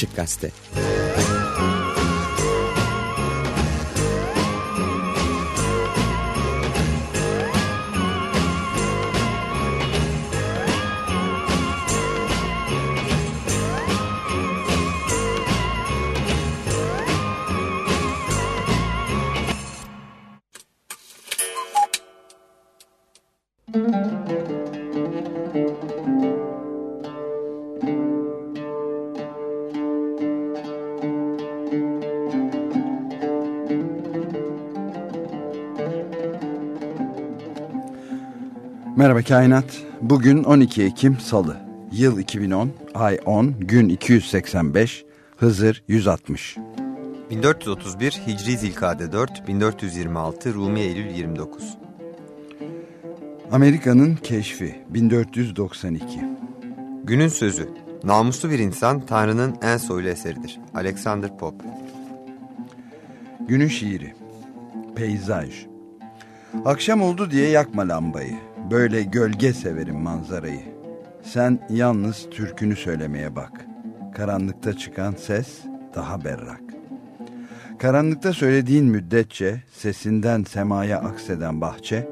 Açık Gazete Merhaba Kainat. Bugün 12 Ekim Salı. Yıl 2010, ay 10, gün 285, Hızır 160. 1431 Hicri Zilkade 4, 1426 Rumi Eylül 29. Amerika'nın keşfi 1492. Günün sözü. Namuslu bir insan Tanrı'nın en soylu eseridir. Alexander Pope. Günün şiiri. Peyzaj. Akşam oldu diye yakma lambayı. Böyle gölge severim manzarayı. Sen yalnız türkünü söylemeye bak. Karanlıkta çıkan ses daha berrak. Karanlıkta söylediğin müddetçe sesinden semaya akseden bahçe,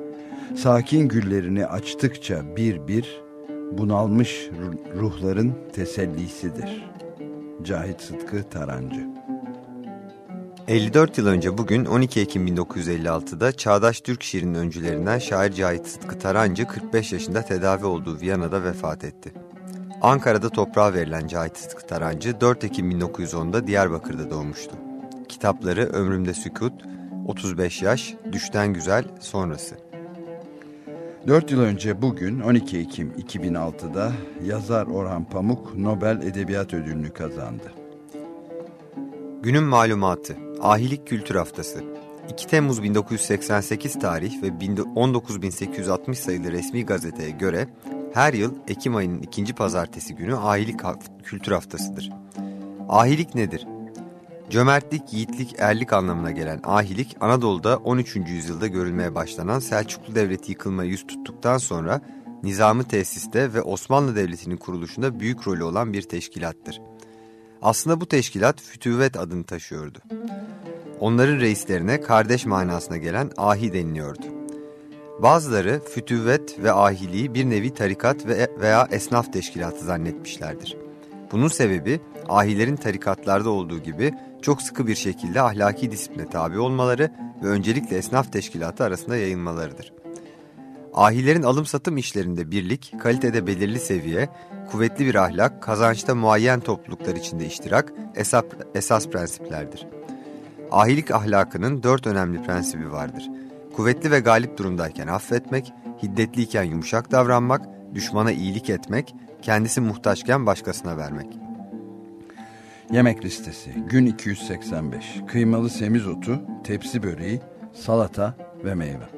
sakin güllerini açtıkça bir bir bunalmış ruhların tesellisidir. Cahit Sıtkı Tarancı 54 yıl önce bugün 12 Ekim 1956'da çağdaş Türk şiirinin öncülerinden şair Cahit Sıtkı Tarancı 45 yaşında tedavi olduğu Viyana'da vefat etti. Ankara'da toprağa verilen Cahit Sıtkı Tarancı 4 Ekim 1910'da Diyarbakır'da doğmuştu. Kitapları Ömrümde Sükut, 35 Yaş, Düşten Güzel, Sonrası. 4 yıl önce bugün 12 Ekim 2006'da yazar Orhan Pamuk Nobel Edebiyat Ödülünü kazandı. Günün malumatı, Ahilik Kültür Haftası. 2 Temmuz 1988 tarih ve 19860 sayılı resmi gazeteye göre her yıl Ekim ayının ikinci pazartesi günü Ahilik Kültür Haftası'dır. Ahilik nedir? Cömertlik, yiğitlik, erlik anlamına gelen ahilik, Anadolu'da 13. yüzyılda görülmeye başlanan Selçuklu Devleti yıkılmaya yüz tuttuktan sonra nizamı tesiste ve Osmanlı Devleti'nin kuruluşunda büyük rolü olan bir teşkilattır. Aslında bu teşkilat Fütüvet adını taşıyordu. Onların reislerine kardeş manasına gelen ahi deniliyordu. Bazıları fütüvet ve ahiliği bir nevi tarikat veya esnaf teşkilatı zannetmişlerdir. Bunun sebebi ahilerin tarikatlarda olduğu gibi çok sıkı bir şekilde ahlaki disipline tabi olmaları ve öncelikle esnaf teşkilatı arasında yayılmalarıdır. Ahilerin alım-satım işlerinde birlik, kalitede belirli seviye, kuvvetli bir ahlak, kazançta muayyen topluluklar içinde iştirak esas, esas prensiplerdir. Ahilik ahlakının dört önemli prensibi vardır. Kuvvetli ve galip durumdayken affetmek, hiddetliyken yumuşak davranmak, düşmana iyilik etmek, kendisi muhtaçken başkasına vermek. Yemek listesi gün 285 kıymalı semizotu, tepsi böreği, salata ve meyve.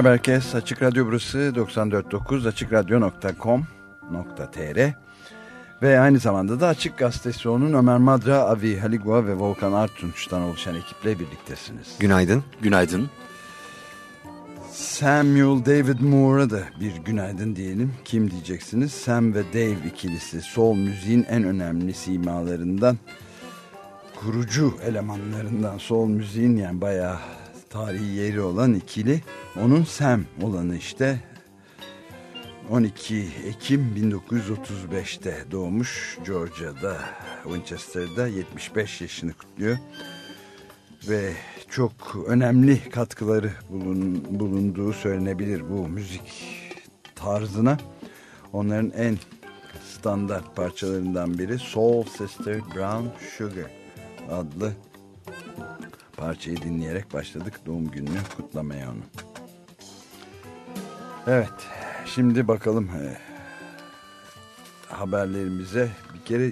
Merhaba herkes. Açık Radyo burası 94.9 açıkradyo.com.tr ve aynı zamanda da Açık Gazetesi onun Ömer Madra, Avi Haligua ve Volkan Artunç'tan oluşan ekiple birliktesiniz. Günaydın. Günaydın. Samuel David Moore'a da bir günaydın diyelim. Kim diyeceksiniz? Sam ve Dave ikilisi soul müziğin en önemli simalarından kurucu elemanlarından soul müziğin yani bayağı tarihi yeri olan ikili. Onun Sam olanı işte 12 Ekim 1935'te doğmuş Georgia'da Winchester'da 75 yaşını kutluyor ve çok önemli katkıları bulun, bulunduğu söylenebilir bu müzik tarzına. Onların en standart parçalarından biri Soul Sister Brown Sugar adlı parçayı dinleyerek başladık doğum gününü kutlamaya onu. Evet, şimdi bakalım e, haberlerimize. Bir kere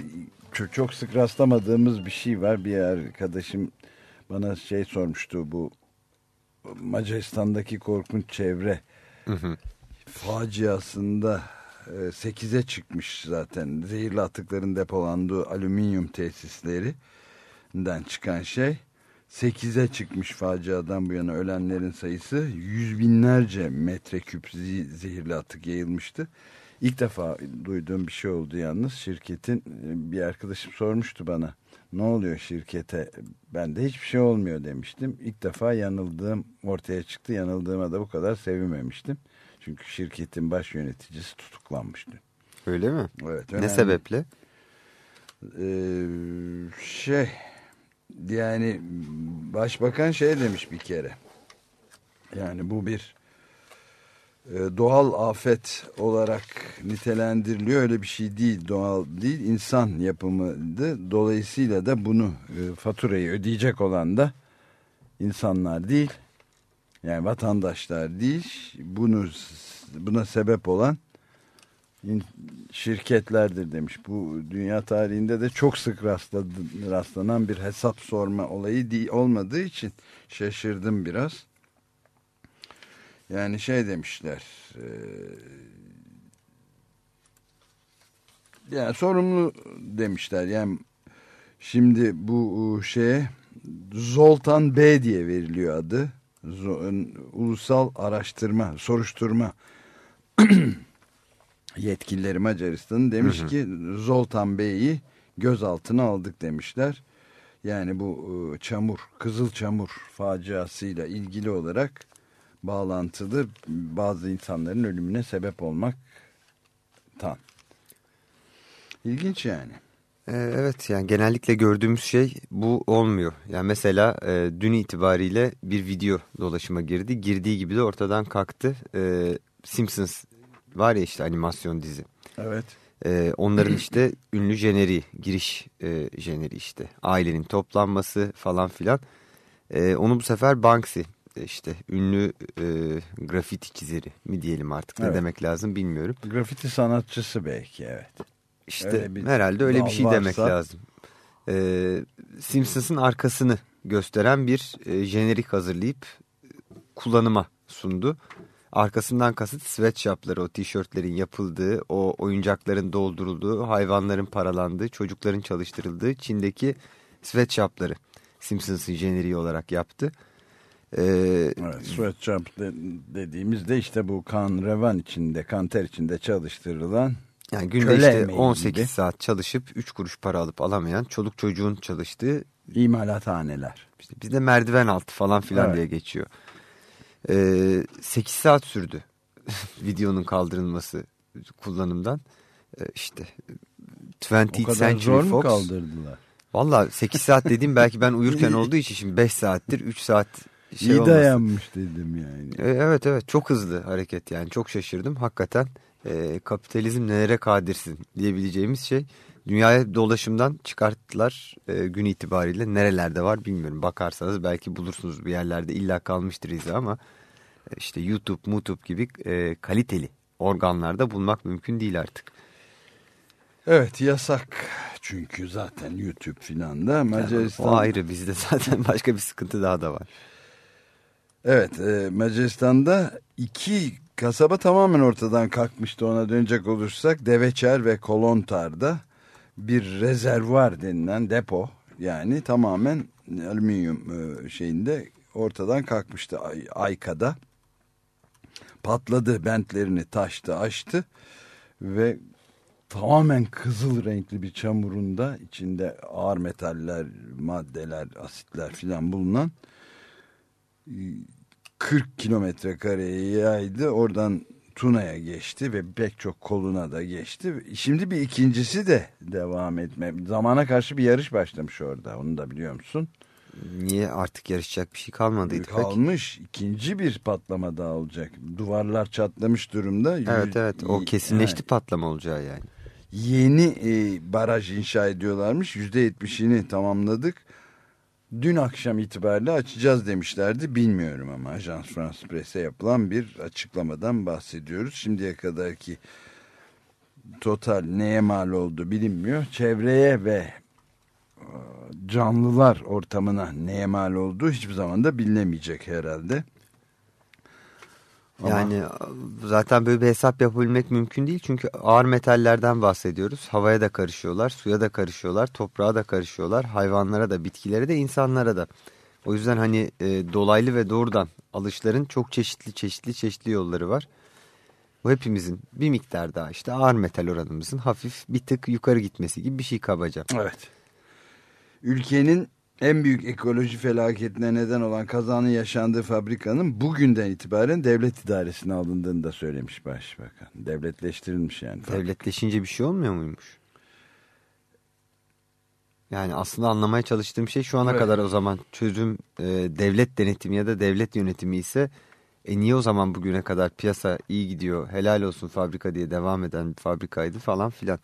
çok, çok sık rastlamadığımız bir şey var. Bir arkadaşım bana şey sormuştu bu Macaristan'daki korkunç çevre Hı hı. faciasında 8'e çıkmış zaten zehirli atıkların depolandığı alüminyum tesislerinden çıkan şey 8'e çıkmış faciadan bu yana ölenlerin sayısı yüz binlerce metreküp zehirli atık yayılmıştı. İlk defa duyduğum bir şey oldu yalnız şirketin bir arkadaşım sormuştu bana ne oluyor şirkete ben de hiçbir şey olmuyor demiştim. İlk defa yanıldığım ortaya çıktı yanıldığıma da bu kadar sevinmemiştim. Çünkü şirketin baş yöneticisi tutuklanmıştı. Öyle mi? Evet. Ne sebeple? Ee, şey yani başbakan şey demiş bir kere. Yani bu bir e, doğal afet olarak nitelendiriliyor. Öyle bir şey değil, doğal değil, insan yapımıydı. Dolayısıyla da bunu e, faturayı ödeyecek olan da insanlar değil. Yani vatandaşlar değil. Bunu buna sebep olan şirketlerdir demiş. Bu dünya tarihinde de çok sık rastladı, rastlanan bir hesap sorma olayı değil, olmadığı için şaşırdım biraz. Yani şey demişler. E, yani sorumlu demişler. Yani şimdi bu şeye Zoltan B diye veriliyor adı. Ulusal Araştırma, Soruşturma yetkilileri Macaristan'ın demiş hı hı. ki Zoltan Bey'i gözaltına aldık demişler. Yani bu çamur, kızıl çamur faciasıyla ilgili olarak bağlantılı bazı insanların ölümüne sebep olmaktan. İlginç yani. Evet yani genellikle gördüğümüz şey bu olmuyor. Yani mesela e, dün itibariyle bir video dolaşıma girdi. Girdiği gibi de ortadan kalktı. E, Simpsons var ya işte animasyon dizi. Evet. E, onların işte ünlü jeneri, giriş e, jeneri işte. Ailenin toplanması falan filan. E, onu bu sefer Banksy işte ünlü e, grafiti çizeri mi diyelim artık evet. ne demek lazım bilmiyorum. Grafiti sanatçısı belki evet. İşte öyle herhalde öyle bir şey varsa... demek lazım. Ee, Simpsons'ın arkasını gösteren bir e, jenerik hazırlayıp kullanıma sundu. Arkasından kasıt sweatshopları, o tişörtlerin yapıldığı, o oyuncakların doldurulduğu, hayvanların paralandığı, çocukların çalıştırıldığı Çin'deki sweatshopları Simpsons'ın jeneriği olarak yaptı. Ee, evet, sweatshop de, dediğimizde işte bu kan revan içinde, kanter içinde çalıştırılan yani günde işte 18 gibi. saat çalışıp 3 kuruş para alıp alamayan çoluk çocuğun çalıştığı imalathaneler. İşte bizde merdiven altı falan filan evet. diye geçiyor. Ee, 8 saat sürdü videonun kaldırılması kullanımdan. Ee, işte 20th o kadar zor mu kaldırdılar? Valla 8 saat dediğim belki ben uyurken olduğu için şimdi 5 saattir 3 saat şey İyi olmasın. dayanmış dedim yani. Ee, evet evet çok hızlı hareket yani çok şaşırdım hakikaten e, kapitalizm nelere kadirsin diyebileceğimiz şey dünyaya dolaşımdan çıkarttılar e, gün itibariyle nerelerde var bilmiyorum. Bakarsanız belki bulursunuz bir yerlerde illa kalmıştır izi ama e, işte YouTube, YouTube gibi e, kaliteli organlarda bulmak mümkün değil artık. Evet yasak çünkü zaten YouTube filan da Macaristan... Yani o ayrı bizde zaten başka bir sıkıntı daha da var. Evet e, Macaristan'da iki kasaba tamamen ortadan kalkmıştı ona dönecek olursak. Deveçer ve Kolontar'da bir rezervuar denilen depo yani tamamen alüminyum e, şeyinde ortadan kalkmıştı Ay, Ayka'da. Patladı bentlerini taştı açtı ve tamamen kızıl renkli bir çamurunda içinde ağır metaller, maddeler, asitler filan bulunan 40 kilometre kareye yaydı. Oradan Tuna'ya geçti ve pek çok koluna da geçti. Şimdi bir ikincisi de devam etme. Zamana karşı bir yarış başlamış orada. Onu da biliyor musun? Niye artık yarışacak bir şey kalmadı? Kalmış. ikinci bir patlama daha olacak. Duvarlar çatlamış durumda. Evet evet o kesinleşti yani. patlama olacağı yani. Yeni e, baraj inşa ediyorlarmış. %70'ini tamamladık. Dün akşam itibariyle açacağız demişlerdi. Bilmiyorum ama Ajans France Presse yapılan bir açıklamadan bahsediyoruz. Şimdiye kadarki total neye mal oldu bilinmiyor. Çevreye ve e, canlılar ortamına neye mal olduğu hiçbir zaman da bilinemeyecek herhalde. Ama... Yani zaten böyle bir hesap yapabilmek mümkün değil. Çünkü ağır metallerden bahsediyoruz. Havaya da karışıyorlar, suya da karışıyorlar, toprağa da karışıyorlar. Hayvanlara da, bitkilere de, insanlara da. O yüzden hani e, dolaylı ve doğrudan alışların çok çeşitli çeşitli çeşitli yolları var. Bu hepimizin bir miktar daha işte ağır metal oranımızın hafif bir tık yukarı gitmesi gibi bir şey kabaca. Evet. Ülkenin en büyük ekoloji felaketine neden olan kazanın yaşandığı fabrikanın bugünden itibaren devlet idaresine alındığını da söylemiş başbakan. Devletleştirilmiş yani. Devletleşince bir şey olmuyor muymuş? Yani aslında anlamaya çalıştığım şey şu ana evet. kadar o zaman çözüm e, devlet denetimi ya da devlet yönetimi ise e niye o zaman bugüne kadar piyasa iyi gidiyor helal olsun fabrika diye devam eden bir fabrikaydı falan filan.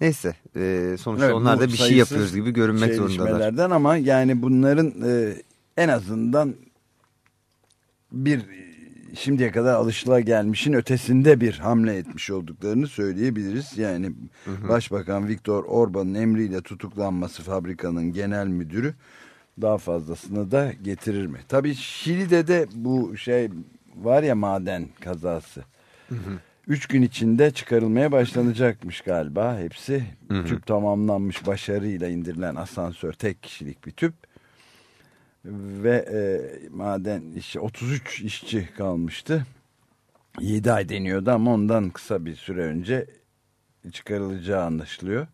Neyse e, sonuçta evet, onlar da bir şey yapıyoruz gibi görünmek zorundalar. Ama yani bunların e, en azından bir şimdiye kadar alışıla gelmişin ötesinde bir hamle etmiş olduklarını söyleyebiliriz. Yani hı hı. Başbakan Viktor Orban'ın emriyle tutuklanması fabrikanın genel müdürü daha fazlasını da getirir mi? Tabii Şili'de de bu şey var ya maden kazası. Hı hı. Üç gün içinde çıkarılmaya başlanacakmış galiba hepsi. Hı hı. Tüp tamamlanmış başarıyla indirilen asansör tek kişilik bir tüp. Ve e, maden işi 33 işçi kalmıştı. 7 ay deniyordu ama ondan kısa bir süre önce çıkarılacağı anlaşılıyor.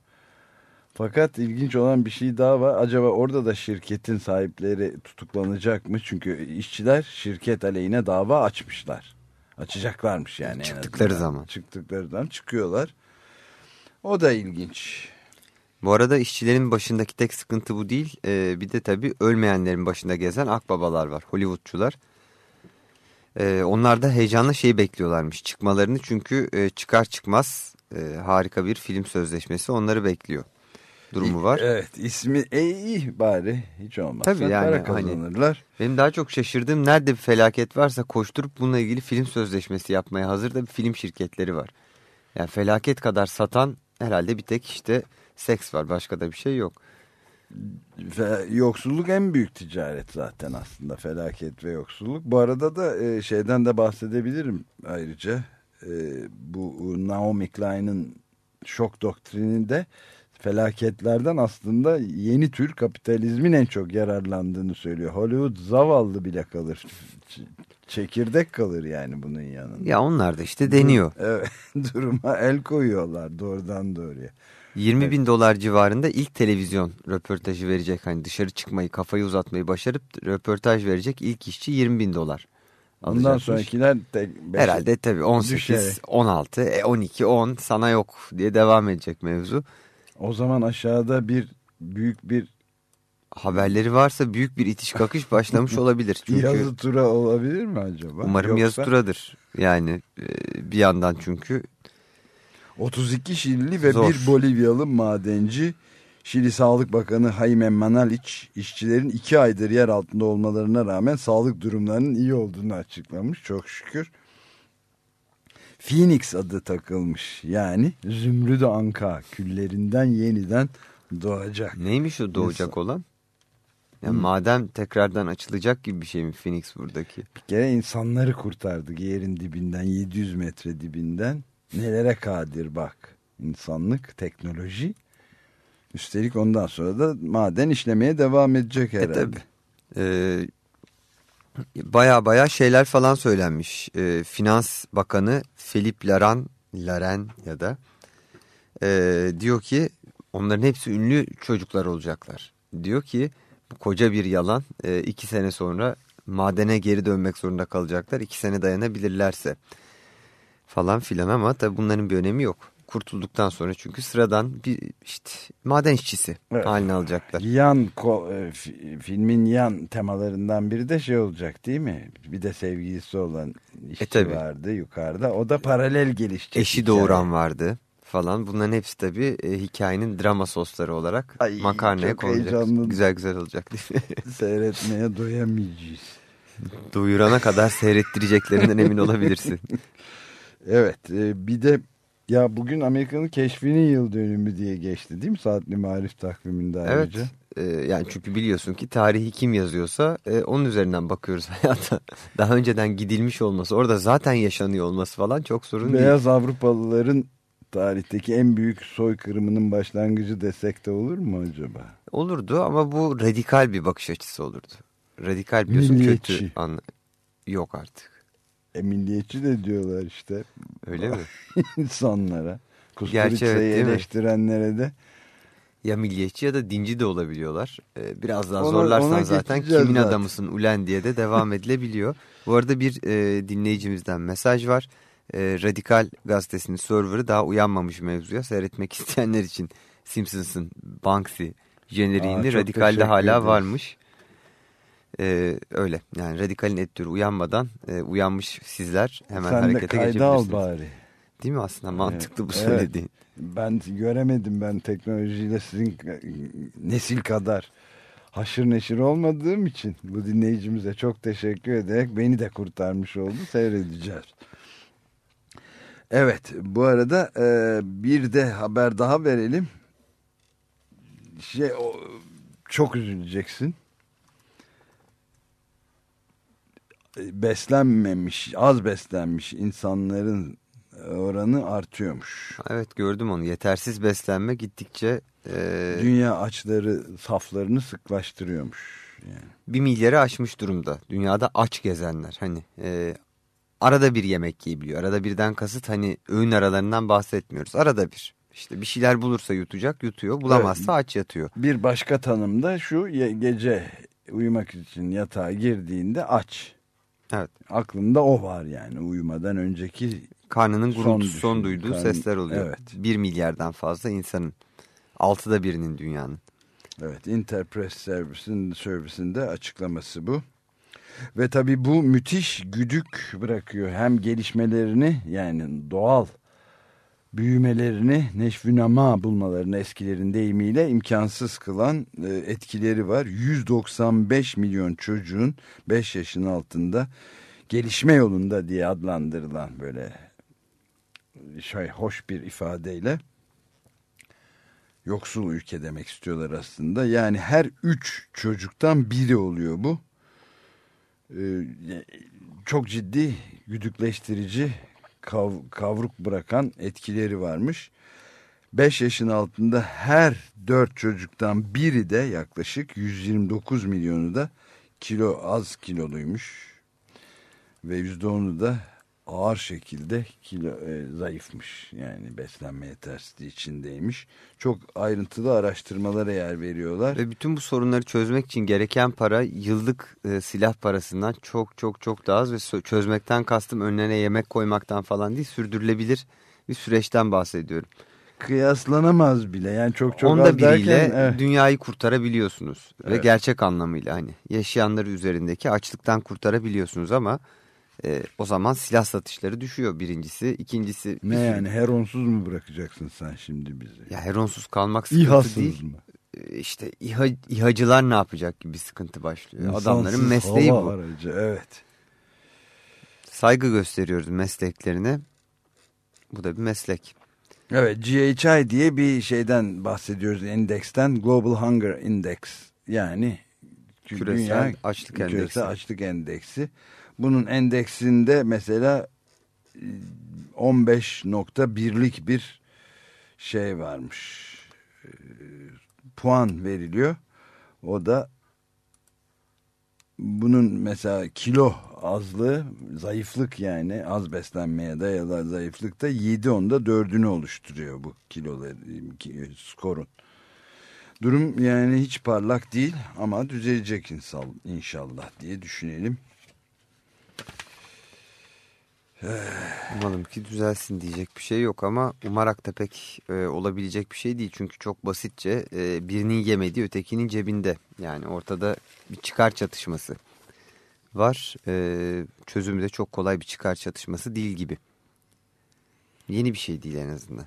Fakat ilginç olan bir şey daha var. Acaba orada da şirketin sahipleri tutuklanacak mı? Çünkü işçiler şirket aleyhine dava açmışlar. Açacaklarmış yani. Çıktıkları zaman. Çıktıkları zaman çıkıyorlar. O da ilginç. Bu arada işçilerin başındaki tek sıkıntı bu değil. Ee, bir de tabii ölmeyenlerin başında gezen akbabalar var. Hollywoodçular. Ee, onlar da heyecanla şeyi bekliyorlarmış çıkmalarını. Çünkü e, çıkar çıkmaz e, harika bir film sözleşmesi onları bekliyor durumu var. Evet ismi e, iyi bari hiç olmazsa Tabii yani, para hani kazanırlar. Hani, benim daha çok şaşırdığım nerede bir felaket varsa koşturup bununla ilgili film sözleşmesi yapmaya hazır da bir film şirketleri var. Yani felaket kadar satan herhalde bir tek işte seks var başka da bir şey yok. Ve yoksulluk en büyük ticaret zaten aslında felaket ve yoksulluk. Bu arada da e, şeyden de bahsedebilirim ayrıca. E, bu Naomi Klein'in şok doktrininde felaketlerden aslında yeni tür kapitalizmin en çok yararlandığını söylüyor. Hollywood zavallı bile kalır. Çekirdek kalır yani bunun yanında. Ya onlar da işte deniyor. Evet, duruma el koyuyorlar doğrudan doğruya. 20 bin dolar civarında ilk televizyon röportajı verecek. Hani dışarı çıkmayı, kafayı uzatmayı başarıp röportaj verecek ilk işçi 20 bin dolar. Ondan sonrakiler de herhalde tabii 18, düşerek. 16, e 12, 10 sana yok diye devam edecek mevzu. O zaman aşağıda bir büyük bir haberleri varsa büyük bir itiş kakış başlamış olabilir. Çünkü yazı tura olabilir mi acaba? Umarım Yoksa... yazı turadır. Yani e, bir yandan çünkü 32 Şilili ve Zor. bir Bolivyalı madenci Şili Sağlık Bakanı Jaime Manaliç işçilerin iki aydır yer altında olmalarına rağmen sağlık durumlarının iyi olduğunu açıklamış çok şükür. Phoenix adı takılmış. Yani Zümrüt Anka küllerinden yeniden doğacak. Neymiş o doğacak Mesela, olan? Yani maden tekrardan açılacak gibi bir şey mi Phoenix buradaki? Bir kere insanları kurtardı yerin dibinden 700 metre dibinden. Nelere kadir bak. İnsanlık, teknoloji. Üstelik ondan sonra da maden işlemeye devam edecek herhalde. E tabi. Ee, baya baya şeyler falan söylenmiş. Ee, Finans Bakanı Philip Laran, Laren ya da e, diyor ki onların hepsi ünlü çocuklar olacaklar. Diyor ki bu koca bir yalan. E, iki sene sonra madene geri dönmek zorunda kalacaklar. İki sene dayanabilirlerse falan filan ama tabi bunların bir önemi yok. Kurtulduktan sonra çünkü sıradan bir işte maden işçisi evet. haline alacaklar. Yan e, filmin yan temalarından biri de şey olacak değil mi? Bir de sevgilisi olan işçi e, vardı yukarıda. O da paralel gelişecek. Eşi doğuran vardı falan. Bunların hepsi tabii e, hikayenin drama sosları olarak Ay, makarnaya konacak. Güzel güzel olacak. Seyretmeye doyamayacağız. Duyurana kadar seyrettireceklerinden emin olabilirsin. Evet e, bir de ya bugün Amerika'nın keşfinin yıl dönümü diye geçti değil mi saatli marif takviminde ayrıca? Evet e, yani çünkü biliyorsun ki tarihi kim yazıyorsa e, onun üzerinden bakıyoruz hayata. Daha önceden gidilmiş olması orada zaten yaşanıyor olması falan çok sorun Beyaz değil. Beyaz Avrupalıların tarihteki en büyük soykırımının başlangıcı desek de olur mu acaba? Olurdu ama bu radikal bir bakış açısı olurdu. Radikal biliyorsun Milliyetçi. kötü anla yok artık. E, milliyetçi de diyorlar işte. Öyle mi? İnsanlara. Kusturica'yı evet, eleştirenlere de. Ya milliyetçi ya da dinci de olabiliyorlar. Ee, biraz daha ona, zorlarsan ona zaten kimin zaten. adamısın ulen diye de devam edilebiliyor. Bu arada bir e, dinleyicimizden mesaj var e, Radikal gazetesinin serverı daha uyanmamış mevzuya. Seyretmek isteyenler için Simpsons'ın Banksy jeneriğinde Radikal'de hala varmış. Ee, öyle yani Radikal'in editörü uyanmadan e, uyanmış sizler hemen Sen harekete geçebilirsiniz. Sen de kayda al bari. Değil mi aslında mantıklı bu söylediğin. Evet. Ben göremedim ben teknolojiyle sizin nesil kadar haşır neşir olmadığım için bu dinleyicimize çok teşekkür ederek beni de kurtarmış oldu seyredeceğiz. Evet bu arada e, bir de haber daha verelim. Şey o, çok üzüleceksin. E, beslenmemiş, az beslenmiş insanların oranı artıyormuş. Evet gördüm onu. Yetersiz beslenme gittikçe... E... Dünya açları saflarını sıklaştırıyormuş. Yani. Bir milyarı aşmış durumda. Dünyada aç gezenler. Hani e, arada bir yemek yiyebiliyor. Arada birden kasıt hani öğün aralarından bahsetmiyoruz. Arada bir. İşte bir şeyler bulursa yutacak yutuyor. Bulamazsa evet. aç yatıyor. Bir başka tanım da şu gece uyumak için yatağa girdiğinde aç. Evet. Aklında o var yani uyumadan önceki karnının gurultusu son, son duyduğu Karnın, sesler oluyor. Evet. Bir milyardan fazla insanın. Altıda birinin dünyanın. Evet Interpress Service'in servisinde açıklaması bu. Ve tabii bu müthiş güdük bırakıyor. Hem gelişmelerini yani doğal büyümelerini neşvünama bulmalarını eskilerin deyimiyle imkansız kılan e, etkileri var. 195 milyon çocuğun 5 yaşın altında gelişme yolunda diye adlandırılan böyle şey hoş bir ifadeyle yoksul ülke demek istiyorlar aslında. Yani her üç çocuktan biri oluyor bu. Ee, çok ciddi güdükleştirici kav, kavruk bırakan etkileri varmış. 5 yaşın altında her 4 çocuktan biri de yaklaşık 129 milyonu da kilo az kiloluymuş. Ve %10'u da ağır şekilde kilo e, zayıfmış. Yani beslenme yetersizliği içindeymiş. Çok ayrıntılı araştırmalara yer veriyorlar. Ve bütün bu sorunları çözmek için gereken para yıllık e, silah parasından çok çok çok daha az ve çözmekten kastım önlerine yemek koymaktan falan değil sürdürülebilir bir süreçten bahsediyorum. Kıyaslanamaz bile yani çok çok Onda az biriyle derken, evet. dünyayı kurtarabiliyorsunuz evet. ve gerçek anlamıyla hani yaşayanları üzerindeki açlıktan kurtarabiliyorsunuz ama e, o zaman silah satışları düşüyor birincisi. ikincisi Ne yani heronsuz mu bırakacaksın sen şimdi bizi? Ya heronsuz kalmak sıkıntı İHA'sız değil. mı? E, işte İHA, İHA'cılar ne yapacak gibi bir sıkıntı başlıyor. İnsansız Adamların mesleği bu. Aracı, evet. Saygı gösteriyoruz mesleklerine. Bu da bir meslek. Evet GHI diye bir şeyden bahsediyoruz endeksten. Global Hunger Index yani Küresel Dünya Açlık Endeksi. Küresel Açlık Endeksi. Bunun endeksinde mesela 15.1'lik bir şey varmış. E, puan veriliyor. O da bunun mesela kilo azlığı, zayıflık yani az beslenmeye dayalı zayıflıkta 7 onda 4'ünü oluşturuyor bu kiloları, skorun. Durum yani hiç parlak değil ama düzelecek inşallah diye düşünelim. Umalım ki düzelsin diyecek bir şey yok ama umarak da pek e, olabilecek bir şey değil. Çünkü çok basitçe e, birinin yemediği ötekinin cebinde. Yani ortada bir çıkar çatışması var. E, çözümü de çok kolay bir çıkar çatışması değil gibi. Yeni bir şey değil en azından.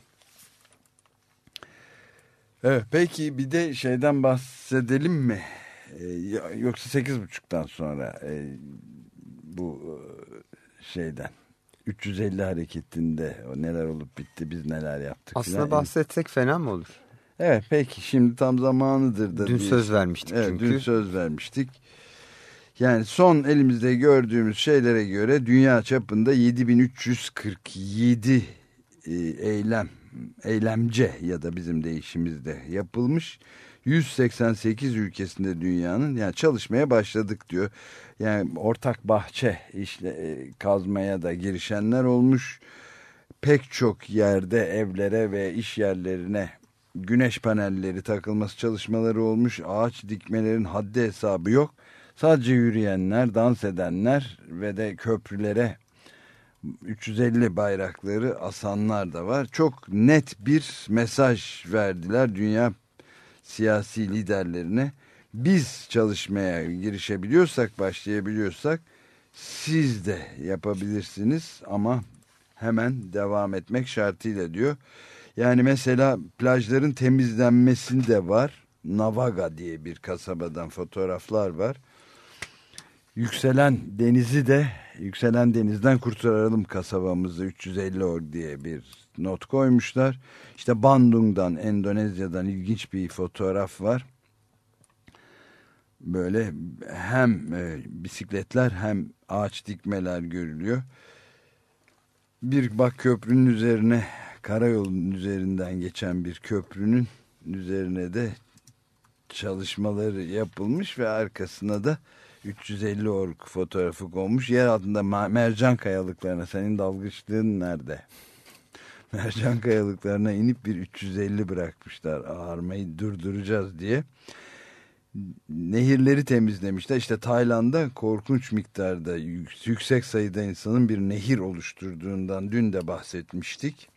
Evet, peki bir de şeyden bahsedelim mi? Ee, yoksa sekiz buçuktan sonra e, bu e, şeyden 350 hareketinde o neler olup bitti biz neler yaptık. Aslında falan. bahsetsek fena mı olur? Evet peki şimdi tam zamanıdır da. Dün diye. söz vermiştik evet, çünkü. Dün söz vermiştik. Yani son elimizde gördüğümüz şeylere göre dünya çapında 7347 e, eylem eylemce ya da bizim deyişimizde yapılmış 188 ülkesinde dünyanın yani çalışmaya başladık diyor. Yani ortak bahçe işte e, kazmaya da girişenler olmuş. Pek çok yerde evlere ve iş yerlerine güneş panelleri takılması çalışmaları olmuş. Ağaç dikmelerin haddi hesabı yok. Sadece yürüyenler, dans edenler ve de köprülere 350 bayrakları asanlar da var. Çok net bir mesaj verdiler dünya siyasi liderlerine. Biz çalışmaya girişebiliyorsak, başlayabiliyorsak siz de yapabilirsiniz ama hemen devam etmek şartıyla diyor. Yani mesela plajların temizlenmesinde var. Navaga diye bir kasabadan fotoğraflar var. Yükselen denizi de yükselen denizden kurtaralım kasabamızı 350 or diye bir not koymuşlar. İşte Bandung'dan Endonezya'dan ilginç bir fotoğraf var. Böyle hem e, bisikletler hem ağaç dikmeler görülüyor. Bir bak köprünün üzerine karayolun üzerinden geçen bir köprünün üzerine de çalışmaları yapılmış ve arkasına da 350 ork fotoğrafı konmuş. Yer altında mercan kayalıklarına senin dalgıçlığın nerede? mercan kayalıklarına inip bir 350 bırakmışlar. Ağarmayı durduracağız diye. Nehirleri temizlemişler. İşte Tayland'da korkunç miktarda yüksek sayıda insanın bir nehir oluşturduğundan dün de bahsetmiştik.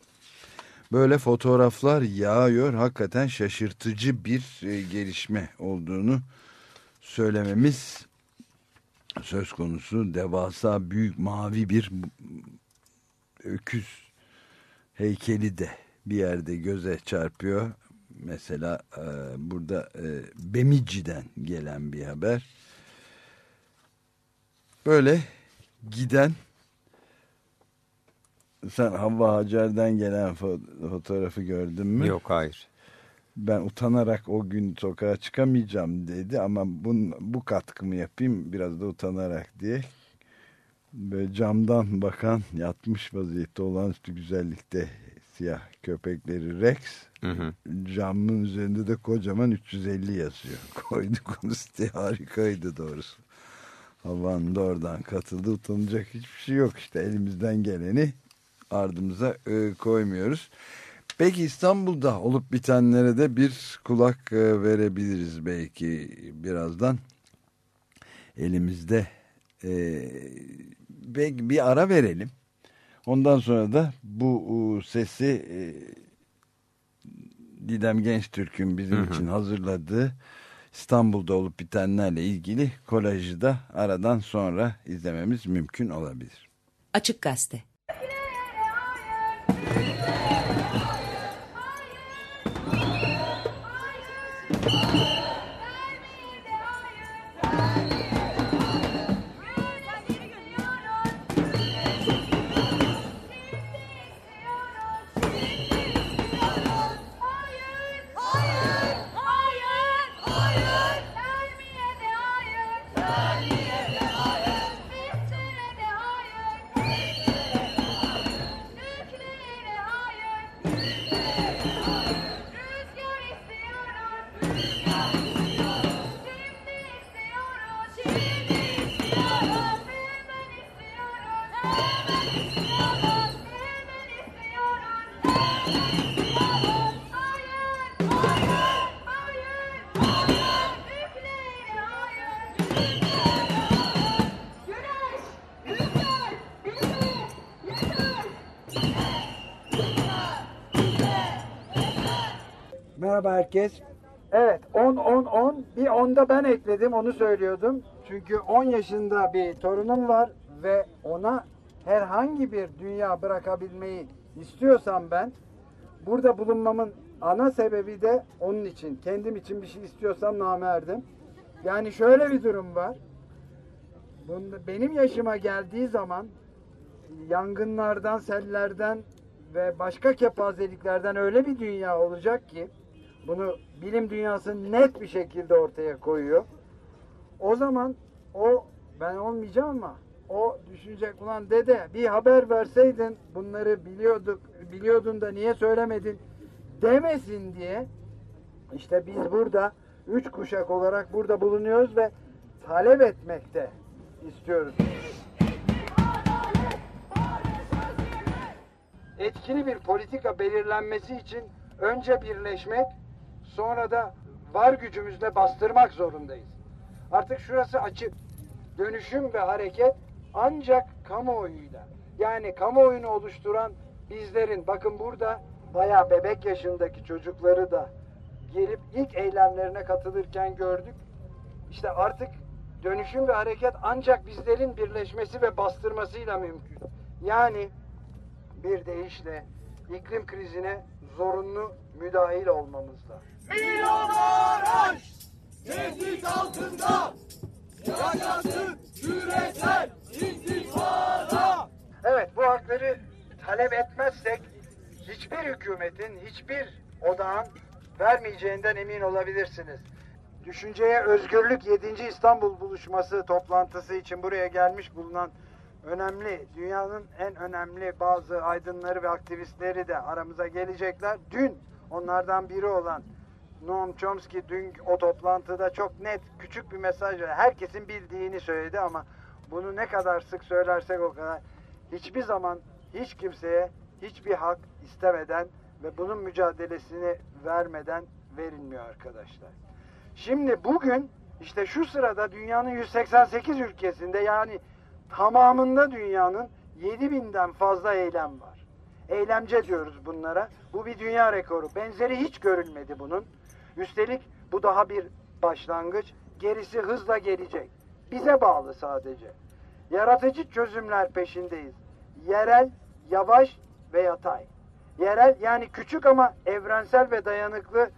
Böyle fotoğraflar yağıyor. Hakikaten şaşırtıcı bir e, gelişme olduğunu söylememiz söz konusu. Devasa büyük mavi bir öküz heykeli de bir yerde göze çarpıyor. Mesela e, burada e, Bemici'den gelen bir haber. Böyle giden sen Havva Hacer'den gelen fotoğrafı gördün mü? Yok hayır. Ben utanarak o gün sokağa çıkamayacağım dedi ama bu, bu katkımı yapayım biraz da utanarak diye. Böyle camdan bakan yatmış vaziyette olağanüstü güzellikte siyah köpekleri Rex. Hı hı. Camın üzerinde de kocaman 350 yazıyor. Koyduk onu siteye harikaydı doğrusu. Havan da oradan katıldı. Utanacak hiçbir şey yok işte elimizden geleni ardımıza e, koymuyoruz. Peki İstanbul'da olup bitenlere de bir kulak e, verebiliriz belki birazdan. Elimizde e, bir ara verelim. Ondan sonra da bu sesi e, Didem Genç Türk'ün bizim hı hı. için hazırladığı İstanbul'da olup bitenlerle ilgili kolajı da aradan sonra izlememiz mümkün olabilir. Açık Gazete herkes. Evet 10 10 10 bir 10 da ben ekledim onu söylüyordum. Çünkü 10 yaşında bir torunum var ve ona herhangi bir dünya bırakabilmeyi istiyorsam ben burada bulunmamın ana sebebi de onun için. Kendim için bir şey istiyorsam namerdim. Yani şöyle bir durum var. Bunda, benim yaşıma geldiği zaman yangınlardan, sellerden ve başka kepazeliklerden öyle bir dünya olacak ki bunu bilim dünyası net bir şekilde ortaya koyuyor. O zaman o ben olmayacağım ama o düşünecek ulan dede bir haber verseydin bunları biliyorduk biliyordun da niye söylemedin demesin diye işte biz burada üç kuşak olarak burada bulunuyoruz ve talep etmekte istiyoruz. Etkili bir politika belirlenmesi için önce birleşmek, sonra da var gücümüzle bastırmak zorundayız. Artık şurası açık. Dönüşüm ve hareket ancak kamuoyuyla. Yani kamuoyunu oluşturan bizlerin, bakın burada bayağı bebek yaşındaki çocukları da gelip ilk eylemlerine katılırken gördük. İşte artık dönüşüm ve hareket ancak bizlerin birleşmesi ve bastırmasıyla mümkün. Yani bir deyişle iklim krizine zorunlu müdahil olmamızda. Milyoner aşk tehdit altında yaşasın küresel intifada. Evet bu hakları talep etmezsek hiçbir hükümetin, hiçbir odağın vermeyeceğinden emin olabilirsiniz. Düşünceye Özgürlük 7. İstanbul Buluşması toplantısı için buraya gelmiş bulunan önemli, dünyanın en önemli bazı aydınları ve aktivistleri de aramıza gelecekler. Dün onlardan biri olan Noam Chomsky dün o toplantıda çok net, küçük bir mesaj herkesin bildiğini söyledi ama bunu ne kadar sık söylersek o kadar hiçbir zaman hiç kimseye hiçbir hak istemeden ve bunun mücadelesini vermeden verilmiyor arkadaşlar. Şimdi bugün işte şu sırada dünyanın 188 ülkesinde yani tamamında dünyanın 7000'den fazla eylem var. Eylemce diyoruz bunlara. Bu bir dünya rekoru. Benzeri hiç görülmedi bunun. Üstelik bu daha bir başlangıç. Gerisi hızla gelecek. Bize bağlı sadece. Yaratıcı çözümler peşindeyiz. Yerel, yavaş ve yatay. Yerel yani küçük ama evrensel ve dayanıklı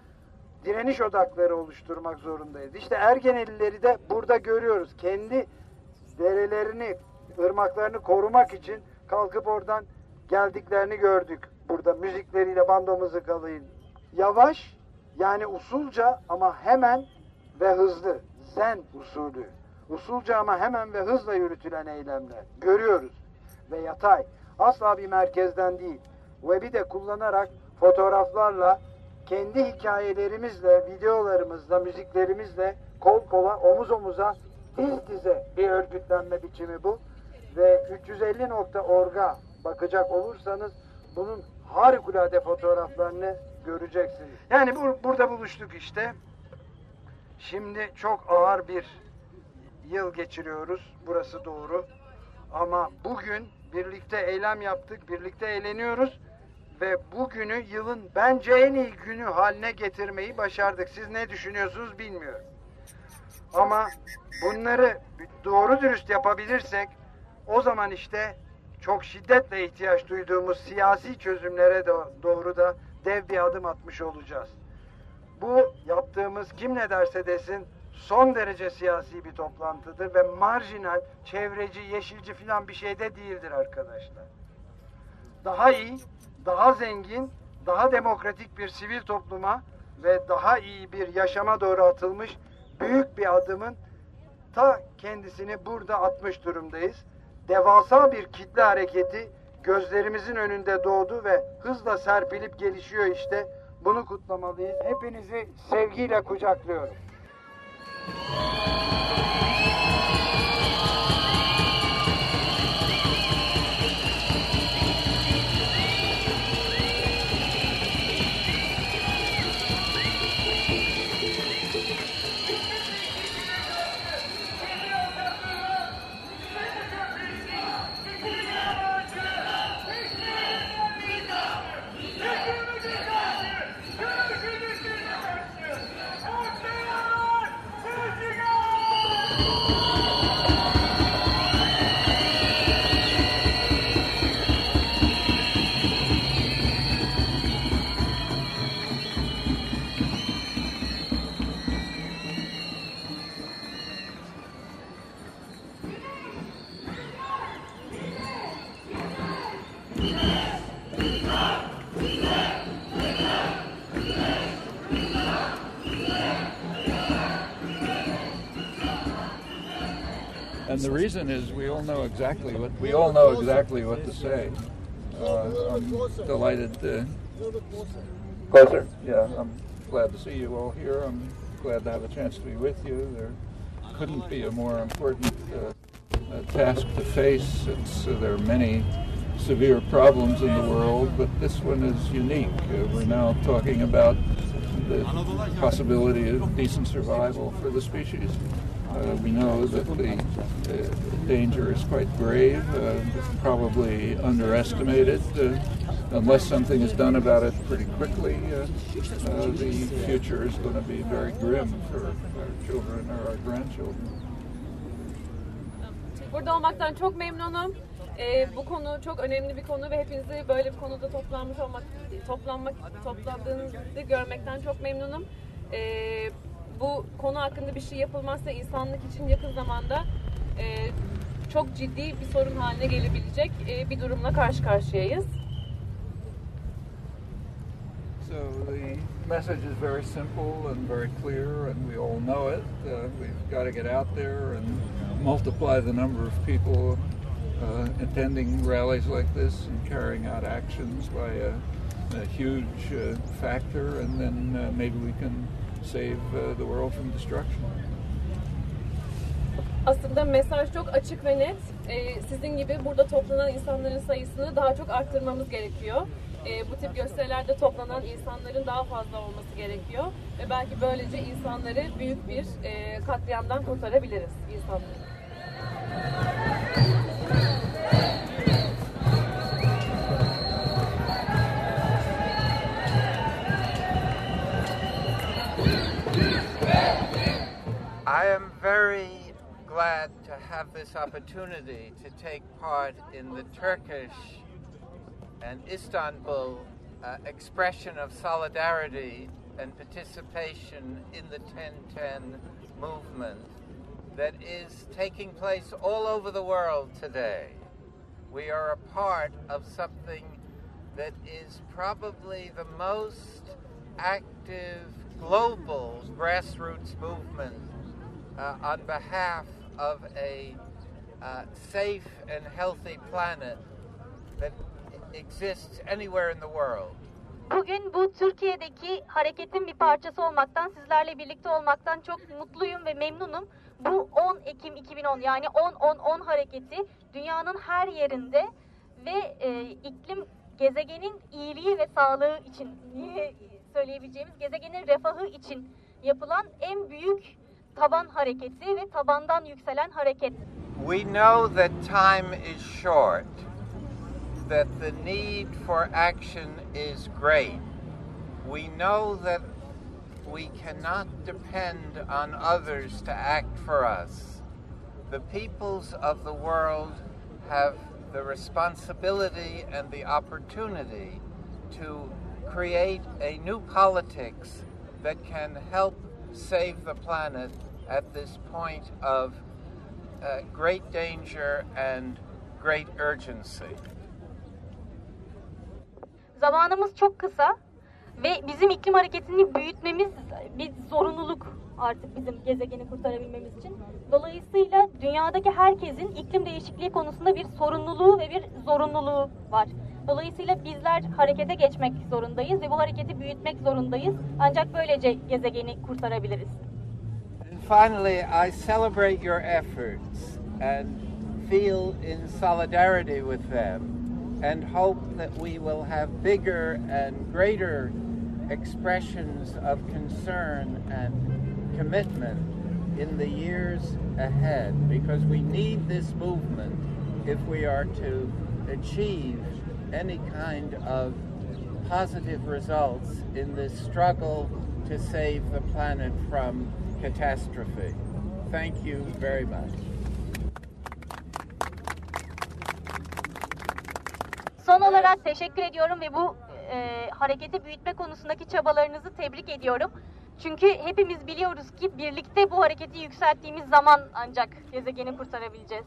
direniş odakları oluşturmak zorundayız. İşte Ergenelileri de burada görüyoruz. Kendi derelerini, ırmaklarını korumak için kalkıp oradan geldiklerini gördük. Burada müzikleriyle, bando müzikalıyla. Yavaş yani usulca ama hemen ve hızlı. Zen usulü. Usulca ama hemen ve hızla yürütülen eylemler. Görüyoruz. Ve yatay. Asla bir merkezden değil. Web'i de kullanarak fotoğraflarla, kendi hikayelerimizle, videolarımızla, müziklerimizle kol kola, omuz omuza, diz dize bir örgütlenme biçimi bu. Ve 350.org'a bakacak olursanız bunun harikulade fotoğraflarını göreceksiniz. Yani bu, burada buluştuk işte. Şimdi çok ağır bir yıl geçiriyoruz. Burası doğru. Ama bugün birlikte eylem yaptık, birlikte eğleniyoruz ve bugünü yılın bence en iyi günü haline getirmeyi başardık. Siz ne düşünüyorsunuz bilmiyorum. Ama bunları doğru dürüst yapabilirsek o zaman işte çok şiddetle ihtiyaç duyduğumuz siyasi çözümlere doğru da dev bir adım atmış olacağız. Bu yaptığımız kim ne derse desin son derece siyasi bir toplantıdır ve marjinal, çevreci, yeşilci filan bir şey de değildir arkadaşlar. Daha iyi, daha zengin, daha demokratik bir sivil topluma ve daha iyi bir yaşama doğru atılmış büyük bir adımın ta kendisini burada atmış durumdayız. Devasa bir kitle hareketi gözlerimizin önünde doğdu ve hızla serpilip gelişiyor işte. Bunu kutlamalıyız. Hepinizi sevgiyle kucaklıyorum. All know exactly what we all know exactly what to say. Uh, I'm delighted. To, closer. Yeah, I'm glad to see you all here. I'm glad to have a chance to be with you. There couldn't be a more important uh, task to face. It's, uh, there are many severe problems in the world, but this one is unique. Uh, we're now talking about the possibility of decent survival for the species. Uh, we know that the danger is quite grave, uh, probably underestimated. Uh, unless something is done about it pretty quickly, uh, the future is going to be very grim for our children or our grandchildren. Burada olmaktan çok memnunum. Ee, bu konu çok önemli bir konu ve hepinizi böyle bir konuda toplanmış olmak, toplanmak, toplandığınızı görmekten çok memnunum. Ee, bu konu hakkında bir şey yapılmazsa insanlık için yakın zamanda e, çok ciddi bir sorun haline gelebilecek e, bir durumla karşı karşıyayız. So the message is very simple and very clear, and we all know it. Uh, we've got to get out there and multiply the number of people uh, attending rallies like this and carrying out actions by a, a huge uh, factor, and then uh, maybe we can save uh, the world from destruction. Aslında mesaj çok açık ve net. Ee, sizin gibi burada toplanan insanların sayısını daha çok arttırmamız gerekiyor. Ee, bu tip gösterilerde toplanan insanların daha fazla olması gerekiyor. Ve belki böylece insanları büyük bir e, katliamdan kurtarabiliriz insanları. I am very glad to have this opportunity to take part in the Turkish and Istanbul uh, expression of solidarity and participation in the 1010 movement that is taking place all over the world today. We are a part of something that is probably the most active global grassroots movement uh, on behalf of a uh, safe and healthy planet that exists anywhere in the world. Bugün bu Türkiye'deki hareketin bir parçası olmaktan, sizlerle birlikte olmaktan çok mutluyum ve memnunum. Bu 10 Ekim 2010 yani 10-10-10 hareketi dünyanın her yerinde ve e, iklim gezegenin iyiliği ve sağlığı için söyleyebileceğimiz gezegenin refahı için yapılan en büyük taban hareketi ve tabandan yükselen hareket. We know that time is short, that the need for action is great. We know that we cannot depend on others to act for us. The peoples of the world have the responsibility and the opportunity to create a new politics that can help save the planet at this point of uh, great danger and great urgency. Zamanımız çok kısa ve bizim iklim hareketini büyütmemiz bir zorunluluk artık bizim gezegeni kurtarabilmemiz için. Dolayısıyla dünyadaki herkesin iklim değişikliği konusunda bir sorumluluğu ve bir zorunluluğu var. Dolayısıyla bizler harekete geçmek zorundayız ve bu hareketi büyütmek zorundayız. Ancak böylece gezegeni kurtarabiliriz. And finally, I celebrate your efforts and feel in solidarity with them and hope that we will have bigger and greater expressions of concern and commitment in the years ahead because we need this movement if we are to achieve any kind of positive results in this struggle to save the planet from catastrophe. Thank you very much. Son olarak teşekkür ediyorum ve bu e, hareketi büyütme konusundaki çabalarınızı tebrik ediyorum. Çünkü hepimiz biliyoruz ki birlikte bu hareketi yükselttiğimiz zaman ancak gezegeni kurtarabileceğiz.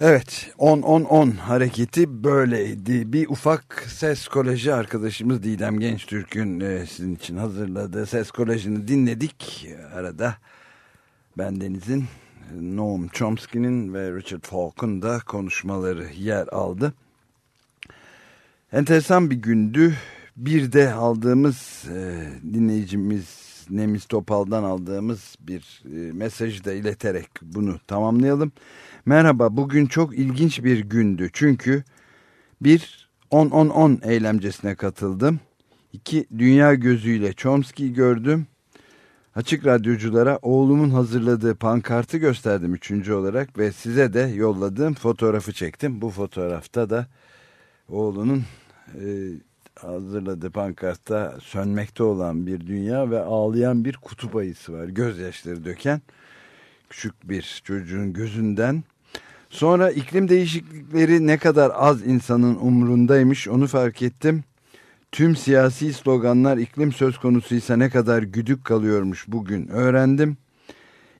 Evet 10-10-10 hareketi böyleydi. Bir ufak ses koleji arkadaşımız Didem Gençtürk'ün e, sizin için hazırladığı ses kolejini dinledik. Arada bendenizin Noam Chomsky'nin ve Richard Falk'un da konuşmaları yer aldı. Enteresan bir gündü. Bir de aldığımız e, dinleyicimiz Nemiz Topal'dan aldığımız bir e, mesajı da ileterek bunu tamamlayalım. Merhaba bugün çok ilginç bir gündü. Çünkü bir 10-10-10 eylemcesine katıldım. İki dünya gözüyle Chomsky'yi gördüm. Açık radyoculara oğlumun hazırladığı pankartı gösterdim üçüncü olarak ve size de yolladığım fotoğrafı çektim. Bu fotoğrafta da oğlunun e, hazırladığı pankartta sönmekte olan bir dünya ve ağlayan bir kutup ayısı var. Gözyaşları döken küçük bir çocuğun gözünden. Sonra iklim değişiklikleri ne kadar az insanın umrundaymış onu fark ettim. Tüm siyasi sloganlar iklim söz konusuysa ne kadar güdük kalıyormuş bugün öğrendim.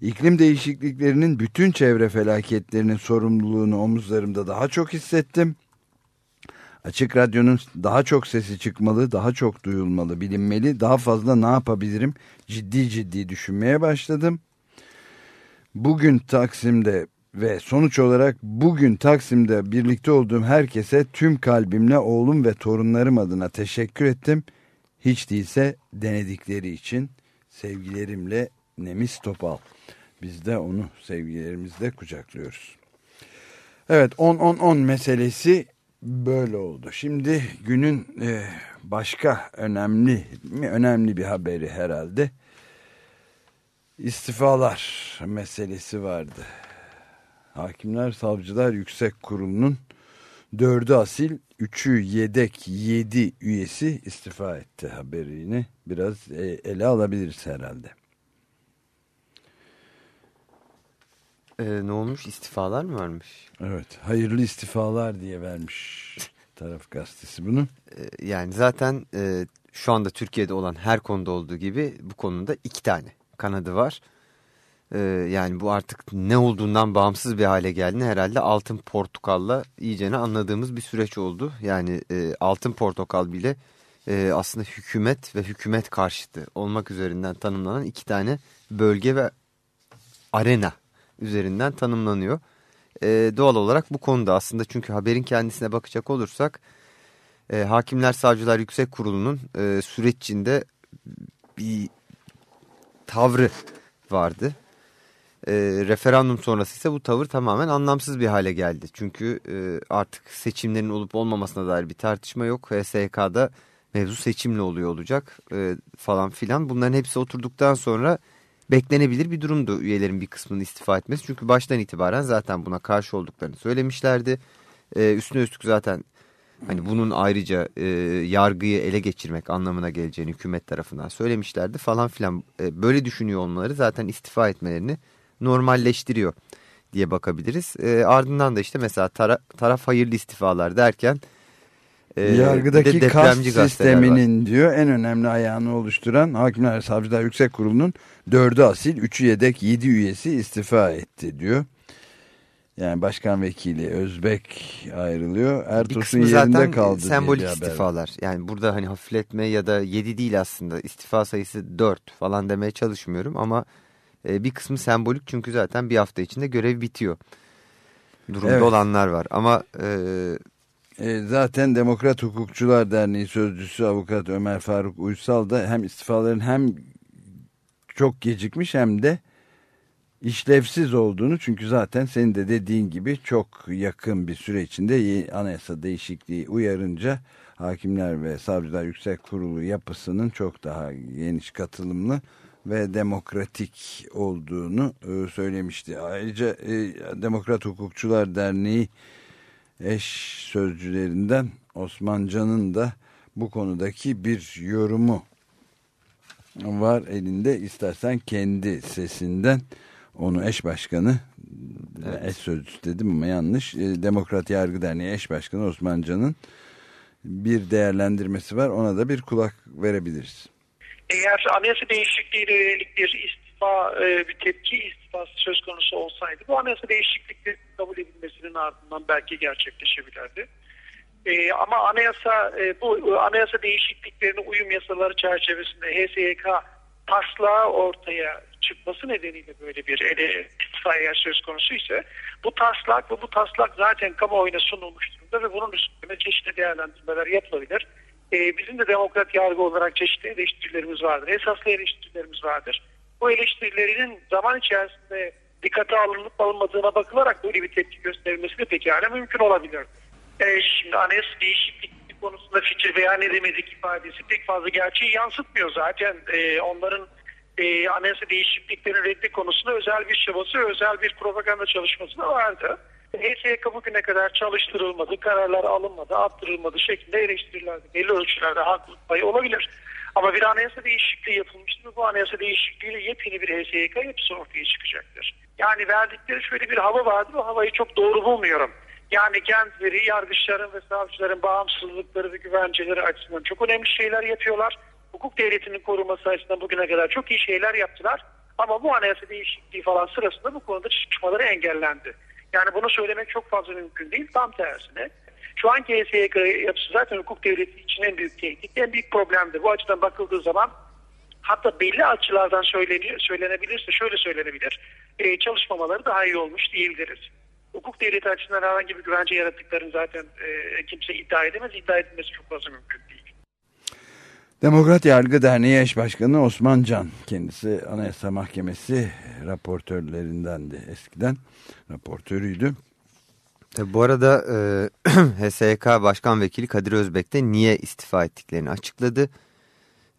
İklim değişikliklerinin bütün çevre felaketlerinin sorumluluğunu omuzlarımda daha çok hissettim. Açık Radyo'nun daha çok sesi çıkmalı, daha çok duyulmalı, bilinmeli, daha fazla ne yapabilirim ciddi ciddi düşünmeye başladım. Bugün Taksim'de ve sonuç olarak bugün Taksim'de birlikte olduğum herkese tüm kalbimle oğlum ve torunlarım adına teşekkür ettim. Hiç değilse denedikleri için sevgilerimle Nemis Topal. Biz de onu sevgilerimizle kucaklıyoruz. Evet 10-10-10 meselesi böyle oldu. Şimdi günün e, başka önemli önemli bir haberi herhalde. İstifalar meselesi vardı. Hakimler Savcılar Yüksek Kurulu'nun dördü asil, üçü yedek, yedi üyesi istifa etti haberini. Biraz e, ele alabiliriz herhalde. Ee, ne olmuş? İstifalar mı varmış? Evet. Hayırlı istifalar diye vermiş taraf gazetesi bunu. Ee, yani zaten e, şu anda Türkiye'de olan her konuda olduğu gibi bu konuda iki tane kanadı var. Ee, yani bu artık ne olduğundan bağımsız bir hale geldiğini herhalde altın portakalla iyicene anladığımız bir süreç oldu. Yani e, altın portakal bile e, aslında hükümet ve hükümet karşıtı olmak üzerinden tanımlanan iki tane bölge ve arena üzerinden tanımlanıyor. E, doğal olarak bu konuda aslında çünkü haberin kendisine bakacak olursak e, Hakimler Savcılar Yüksek Kurulu'nun e, süreç içinde bir tavrı vardı. E, referandum sonrası ise bu tavır tamamen anlamsız bir hale geldi. Çünkü e, artık seçimlerin olup olmamasına dair bir tartışma yok. HSYK'da mevzu seçimle oluyor olacak e, falan filan. Bunların hepsi oturduktan sonra beklenebilir bir durumdu üyelerin bir kısmının istifa etmesi. Çünkü baştan itibaren zaten buna karşı olduklarını söylemişlerdi. E, üstüne üstlük zaten hani bunun ayrıca e, yargıyı ele geçirmek anlamına geleceğini hükümet tarafından söylemişlerdi falan filan. E, böyle düşünüyor olmaları zaten istifa etmelerini normalleştiriyor diye bakabiliriz. E, ardından da işte mesela tara taraf hayırlı istifalar derken e, yargıdaki de kast sisteminin var. diyor en önemli ayağını oluşturan Hakimler Savcılar Yüksek Kurulu'nun dördü asil, üçü yedek, yedi üyesi istifa etti diyor. Yani başkan vekili Özbek ayrılıyor. Ertuğrul'un yerinde kaldı sembolik istifalar. Yani burada hani hafifletme ya da yedi değil aslında. istifa sayısı dört falan demeye çalışmıyorum ama e, bir kısmı sembolik çünkü zaten bir hafta içinde görev bitiyor. Durumda evet. olanlar var ama... E, e, zaten Demokrat Hukukçular Derneği Sözcüsü Avukat Ömer Faruk Uysal da hem istifaların hem çok gecikmiş hem de işlevsiz olduğunu çünkü zaten senin de dediğin gibi çok yakın bir süre içinde anayasa değişikliği uyarınca Hakimler ve Savcılar Yüksek Kurulu yapısının çok daha geniş katılımlı ve demokratik olduğunu e, söylemişti. Ayrıca e, Demokrat Hukukçular Derneği eş sözcülerinden Osman Can'ın da bu konudaki bir yorumu var elinde. İstersen kendi sesinden onu eş başkanı evet. eş sözcüsü dedim ama yanlış. E, Demokrat Yargı Derneği eş başkanı Osman Can'ın bir değerlendirmesi var. Ona da bir kulak verebiliriz. Eğer anayasa değişikliğiyle yönelik bir istifa, e, bir tepki istifası söz konusu olsaydı bu anayasa değişiklikleri kabul edilmesinin ardından belki gerçekleşebilirdi. E, ama anayasa e, bu anayasa değişikliklerine uyum yasaları çerçevesinde HSYK taslağı ortaya çıkması nedeniyle böyle bir ele itfaiye söz konusu ise bu taslak ve bu taslak zaten kamuoyuna sunulmuş durumda ve bunun üstüne çeşitli değerlendirmeler yapılabilir. Ee, bizim de demokrat yargı olarak çeşitli eleştirilerimiz vardır. Esaslı eleştirilerimiz vardır. Bu eleştirilerinin zaman içerisinde dikkate alınıp alınmadığına bakılarak böyle bir tepki gösterilmesi de pekala mümkün olabilir. Ee, şimdi anayasa değişiklik konusunda fikir beyan edemedik ifadesi pek fazla gerçeği yansıtmıyor zaten. Ee, onların e, anayasa değişikliklerin reddi konusunda özel bir çabası, özel bir propaganda çalışması da vardı. HSYK bugüne kadar çalıştırılmadı, kararlar alınmadı, attırılmadı şeklinde eleştirilerde belli ölçülerde haklılık payı olabilir. Ama bir anayasa değişikliği yapılmıştır ve bu anayasa değişikliğiyle yepyeni bir HSYK yapısı ortaya çıkacaktır. Yani verdikleri şöyle bir hava vardı, bu havayı çok doğru bulmuyorum. Yani kendileri yargıçların ve savcıların bağımsızlıkları ve güvenceleri açısından çok önemli şeyler yapıyorlar. Hukuk devletinin koruması açısından bugüne kadar çok iyi şeyler yaptılar. Ama bu anayasa değişikliği falan sırasında bu konuda çıkmaları engellendi. Yani bunu söylemek çok fazla mümkün değil. Tam tersine. Şu anki HSYK yapısı zaten hukuk devleti için en büyük tehdit, en büyük problemdir. Bu açıdan bakıldığı zaman hatta belli açılardan söyleniyor, söylenebilirse şöyle söylenebilir. E, çalışmamaları daha iyi olmuş değildir. Hukuk devleti açısından herhangi bir güvence yarattıklarını zaten e, kimse iddia edemez. İddia edilmesi çok fazla mümkün değil. Demokrat Yargı Derneği Eş Başkanı Osman Can kendisi Anayasa Mahkemesi raportörlerindendi eskiden raportörüydü. Tabi bu arada e, HSYK Başkan Vekili Kadir Özbek de niye istifa ettiklerini açıkladı.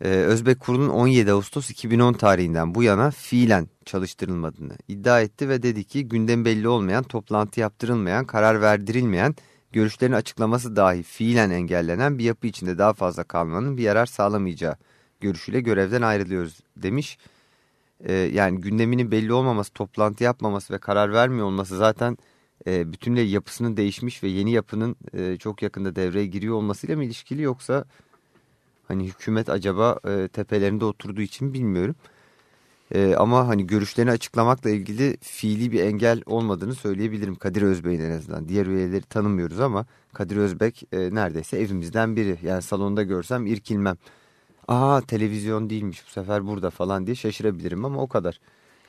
E, Özbek Kurulu'nun 17 Ağustos 2010 tarihinden bu yana fiilen çalıştırılmadığını iddia etti ve dedi ki gündem belli olmayan, toplantı yaptırılmayan, karar verdirilmeyen, görüşlerin açıklaması dahi fiilen engellenen bir yapı içinde daha fazla kalmanın bir yarar sağlamayacağı görüşüyle görevden ayrılıyoruz demiş. E, yani gündeminin belli olmaması, toplantı yapmaması ve karar vermiyor olması zaten e, bütünle yapısının değişmiş ve yeni yapının e, çok yakında devreye giriyor olmasıyla mı ilişkili yoksa hani hükümet acaba e, tepelerinde oturduğu için bilmiyorum. E, ama hani görüşlerini açıklamakla ilgili fiili bir engel olmadığını söyleyebilirim Kadir Özbey'in en azından. Diğer üyeleri tanımıyoruz ama Kadir Özbek neredeyse evimizden biri. Yani salonda görsem irkilmem. Aa televizyon değilmiş bu sefer burada falan diye şaşırabilirim ama o kadar.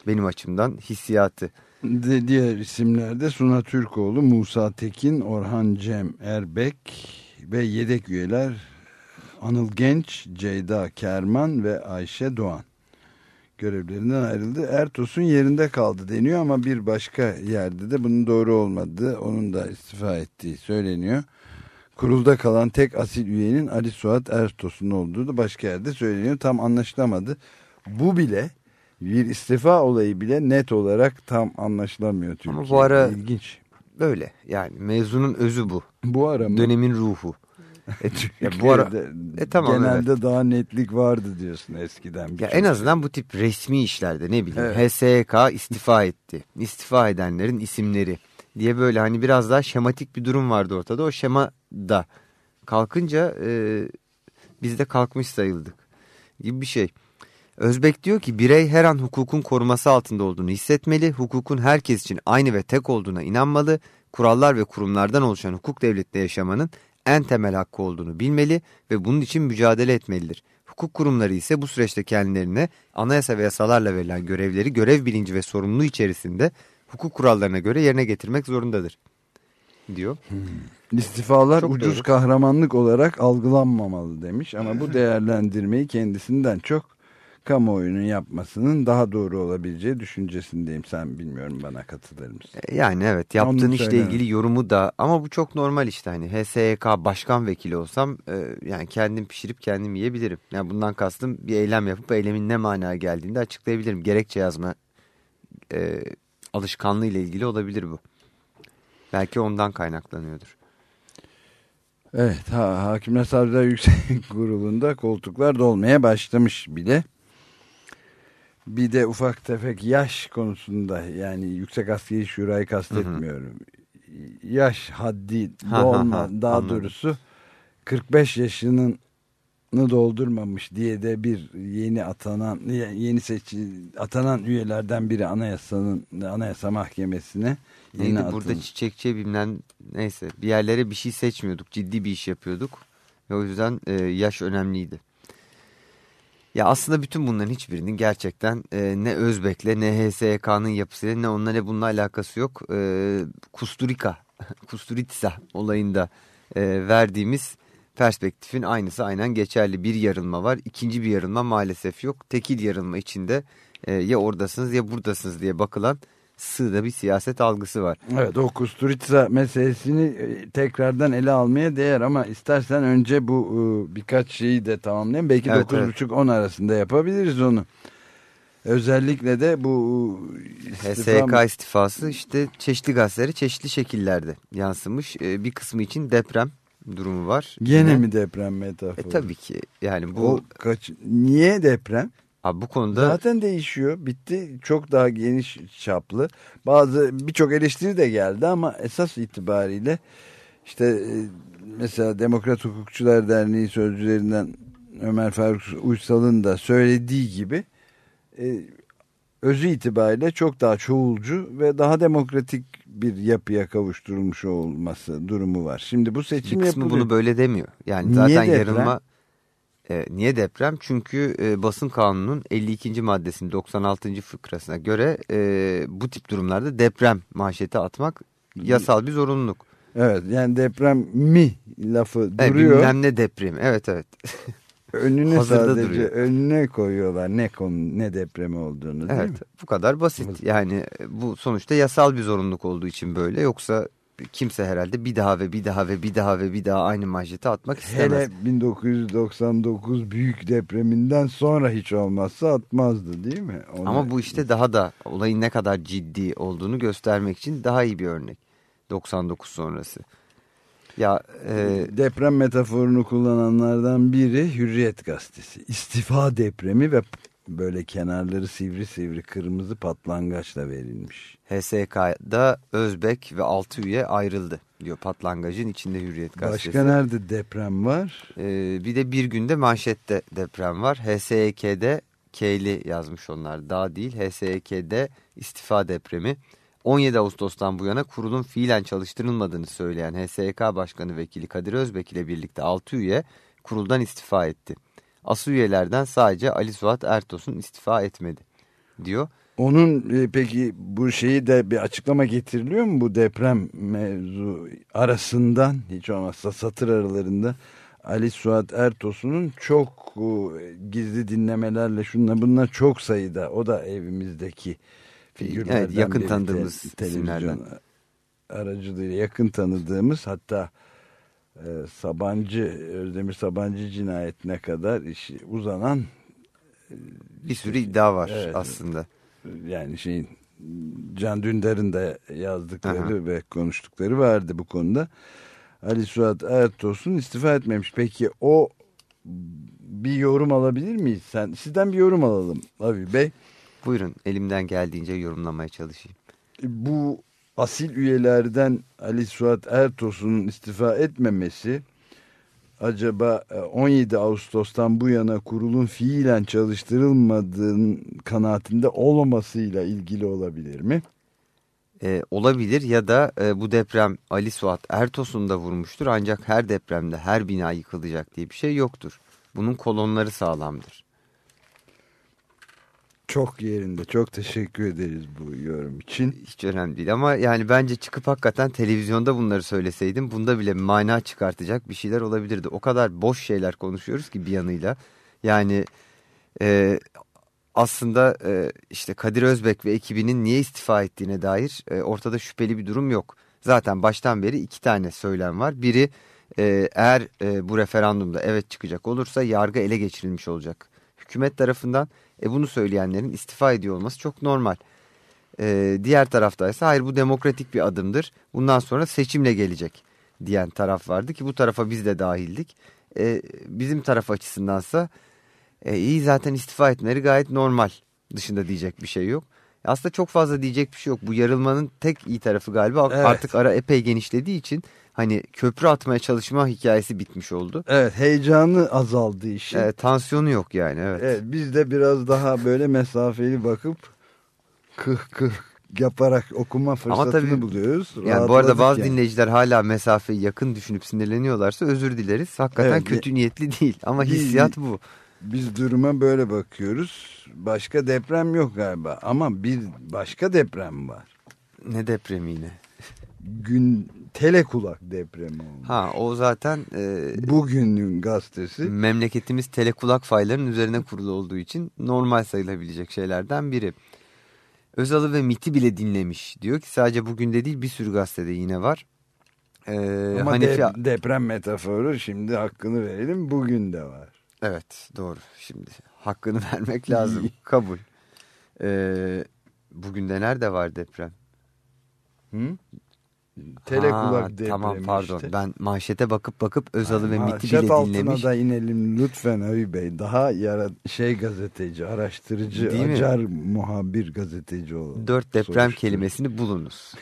Benim açımdan hissiyatı. De, diğer isimlerde Suna Türkoğlu, Musa Tekin, Orhan Cem Erbek ve yedek üyeler Anıl Genç, Ceyda Kerman ve Ayşe Doğan görevlerinden ayrıldı. Ertos'un yerinde kaldı deniyor ama bir başka yerde de bunun doğru olmadığı, onun da istifa ettiği söyleniyor. Kurulda kalan tek asil üyenin Ali Suat Ertos'un olduğu da başka yerde söyleniyor. Tam anlaşılamadı. Bu bile bir istifa olayı bile net olarak tam anlaşılamıyor Türkiye'de. Ama bu ara ilginç. Böyle yani mevzunun özü bu. Bu ara mı? Dönemin ruhu. E, ya bu ara e, tamam, genelde evet. daha netlik vardı diyorsun eskiden. Ya en azından bu tip resmi işlerde ne bileyim evet. HSK istifa etti. İstifa edenlerin isimleri diye böyle hani biraz daha şematik bir durum vardı ortada. O şema da kalkınca e, biz de kalkmış sayıldık gibi bir şey. Özbek diyor ki birey her an hukukun koruması altında olduğunu hissetmeli, hukukun herkes için aynı ve tek olduğuna inanmalı, kurallar ve kurumlardan oluşan hukuk devlette yaşamanın en temel hakkı olduğunu bilmeli ve bunun için mücadele etmelidir. Hukuk kurumları ise bu süreçte kendilerine anayasa ve yasalarla verilen görevleri görev bilinci ve sorumluluğu içerisinde hukuk kurallarına göre yerine getirmek zorundadır diyor. Hmm. İstifalar çok ucuz doğru. kahramanlık olarak algılanmamalı demiş ama bu değerlendirmeyi kendisinden çok kamuoyunun yapmasının daha doğru olabileceği düşüncesindeyim. Sen bilmiyorum bana katılır mısın? Yani evet yaptığın işle ilgili yorumu da ama bu çok normal işte hani HSYK başkan vekili olsam e, yani kendim pişirip kendim yiyebilirim. Yani bundan kastım bir eylem yapıp eylemin ne manaya geldiğini de açıklayabilirim. Gerekçe yazma e, alışkanlığı ile ilgili olabilir bu. Belki ondan kaynaklanıyordur. Evet ha, Hakimler Savcılar Yüksek Kurulu'nda koltuklar dolmaya başlamış bile. Bir de ufak tefek yaş konusunda yani yüksek askeri şurayı kastetmiyorum. Hı hı. Yaş haddi dolma ha, ha, daha anladım. doğrusu 45 yaşının doldurmamış diye de bir yeni atanan yeni seçi atanan üyelerden biri anayasanın anayasa mahkemesine Neydi burada çiçekçi bilmem neyse bir yerlere bir şey seçmiyorduk ciddi bir iş yapıyorduk ve o yüzden e, yaş önemliydi. Ya aslında bütün bunların hiçbirinin gerçekten e, ne Özbek'le ne HSYK'nın yapısıyla ne onunla bununla alakası yok. E, Kusturika, Kusturitsa olayında e, verdiğimiz perspektifin aynısı aynen geçerli. Bir yarılma var, ikinci bir yarılma maalesef yok. Tekil yarılma içinde e, ya oradasınız ya buradasınız diye bakılan sığda bir siyaset algısı var. Evet o Kusturica meselesini e, tekrardan ele almaya değer ama istersen önce bu e, birkaç şeyi de tamamlayalım. Belki Evet, 9.30-10 arasında yapabiliriz onu. Özellikle de bu e, istifa... HSYK istifası işte çeşitli gazetelere çeşitli şekillerde yansımış. Bir kısmı için deprem durumu var. Gene mi deprem metaforu? E, tabii ki yani bu... O kaç... Niye deprem? Abi bu konuda zaten değişiyor. Bitti. Çok daha geniş çaplı. Bazı birçok eleştiri de geldi ama esas itibariyle işte e, mesela Demokrat Hukukçular Derneği sözcülerinden Ömer Faruk Uysal'ın da söylediği gibi e, özü itibariyle çok daha çoğulcu ve daha demokratik bir yapıya kavuşturulmuş olması durumu var. Şimdi bu seçim bir kısmı yapılıyor. bunu böyle demiyor. Yani Niye zaten yarılma e, niye deprem? Çünkü e, basın kanunun 52. maddesinin 96. fıkrasına göre e, bu tip durumlarda deprem manşeti atmak yasal bir zorunluluk. Evet yani deprem mi lafı duruyor. bilmem ne deprem. Evet evet. Önüne Hazırda sadece duruyor. önüne koyuyorlar ne konu ne depremi olduğunu değil Evet mi? bu kadar basit. Yani bu sonuçta yasal bir zorunluluk olduğu için böyle. Yoksa kimse herhalde bir daha ve bir daha ve bir daha ve bir daha aynı manşeti atmak istemez. Hele 1999 büyük depreminden sonra hiç olmazsa atmazdı değil mi? Onu- Ama bu işte daha da olayın ne kadar ciddi olduğunu göstermek için daha iyi bir örnek. 99 sonrası. Ya e, deprem metaforunu kullananlardan biri Hürriyet gazetesi. İstifa depremi ve böyle kenarları sivri sivri kırmızı patlangaçla verilmiş. HSK'da Özbek ve 6 üye ayrıldı diyor patlangacın içinde Hürriyet gazetesi. Başka nerede deprem var? Ee, bir de bir günde manşette deprem var. HSYK'de K'li yazmış onlar. Daha değil HSYK'de istifa depremi. 17 Ağustos'tan bu yana kurulun fiilen çalıştırılmadığını söyleyen HSYK Başkanı Vekili Kadir Özbek ile birlikte 6 üye kuruldan istifa etti. Asıl üyelerden sadece Ali Suat Ertos'un istifa etmedi diyor. Onun e, peki bu şeyi de bir açıklama getiriliyor mu bu deprem mevzu arasından hiç olmazsa satır aralarında Ali Suat Ertos'un çok e, gizli dinlemelerle şunla bunlar çok sayıda o da evimizdeki figürlerden Evet, yakın tanıdığımız televizyon isimlerden. aracılığıyla yakın tanıdığımız hatta e, Sabancı Özdemir Sabancı cinayetine kadar işi uzanan Bir sürü iddia var Evet. aslında. yani şeyin Can Dündar'ın da yazdıkları Aha. ve konuştukları vardı bu konuda. Ali Suat Ertos'un istifa etmemiş. Peki o bir yorum alabilir miyiz? Sen sizden bir yorum alalım Avi Bey. Buyurun elimden geldiğince yorumlamaya çalışayım. Bu asil üyelerden Ali Suat Ertos'un istifa etmemesi acaba e, 17 Ağustos'tan bu yana kurulun fiilen çalıştırılmadığın kanaatinde olmamasıyla ilgili olabilir mi? Ee, olabilir ya da e, bu deprem Ali Suat Ertos'un da vurmuştur ancak her depremde her bina yıkılacak diye bir şey yoktur. Bunun kolonları sağlamdır. Çok yerinde. Çok teşekkür ederiz bu yorum için. Hiç önemli değil ama yani bence çıkıp hakikaten televizyonda bunları söyleseydim bunda bile mana çıkartacak bir şeyler olabilirdi. O kadar boş şeyler konuşuyoruz ki bir yanıyla. Yani e, aslında e, işte Kadir Özbek ve ekibinin niye istifa ettiğine dair e, ortada şüpheli bir durum yok. Zaten baştan beri iki tane söylem var. Biri e, eğer e, bu referandumda evet çıkacak olursa yargı ele geçirilmiş olacak. Hükümet tarafından e, bunu söyleyenlerin istifa ediyor olması çok normal. E, diğer taraftaysa hayır bu demokratik bir adımdır. Bundan sonra seçimle gelecek diyen taraf vardı ki bu tarafa biz de dahildik. E, bizim taraf açısındansa e, iyi zaten istifa etmeleri gayet normal dışında diyecek bir şey yok. Aslında çok fazla diyecek bir şey yok. Bu yarılmanın tek iyi tarafı galiba Evet. artık ara epey genişlediği için hani köprü atmaya çalışma hikayesi bitmiş oldu. Evet heyecanı azaldı işin. E, tansiyonu yok yani evet. Evet, biz de biraz daha böyle mesafeli bakıp kıh kıh yaparak okuma fırsatını tabii- buluyoruz. Yani bu arada bazı yani. dinleyiciler hala mesafeyi yakın düşünüp sinirleniyorlarsa özür dileriz. Hakikaten Evet, kötü niyetli değil ama hissiyat bu. Biz duruma böyle bakıyoruz. Başka deprem yok galiba ama bir başka deprem var. Ne depremi yine? Gün telekulak depremi oldu. Ha o zaten e, Bugünün gazetesi. memleketimiz telekulak fayların üzerine kurulu olduğu için normal sayılabilecek şeylerden biri. Özal'ı ve MIT'i bile dinlemiş. Diyor ki sadece bugün de değil bir sürü gazetede yine var. Ee, Ama Hanefi... de- deprem metaforu şimdi hakkını verelim bugün de var. Evet doğru şimdi hakkını vermek lazım kabul. Ee, bugün de nerede var deprem? Hı? Telekulak depremi Tamam pardon işte. ben manşete bakıp bakıp Özal'ı ve MIT'i Manşet bile altına dinlemiş. da inelim lütfen Avi Bey. Daha yara şey gazeteci, araştırıcı, Değil mi? acar muhabir gazeteci olalım. Dört deprem kelimesini bulunuz.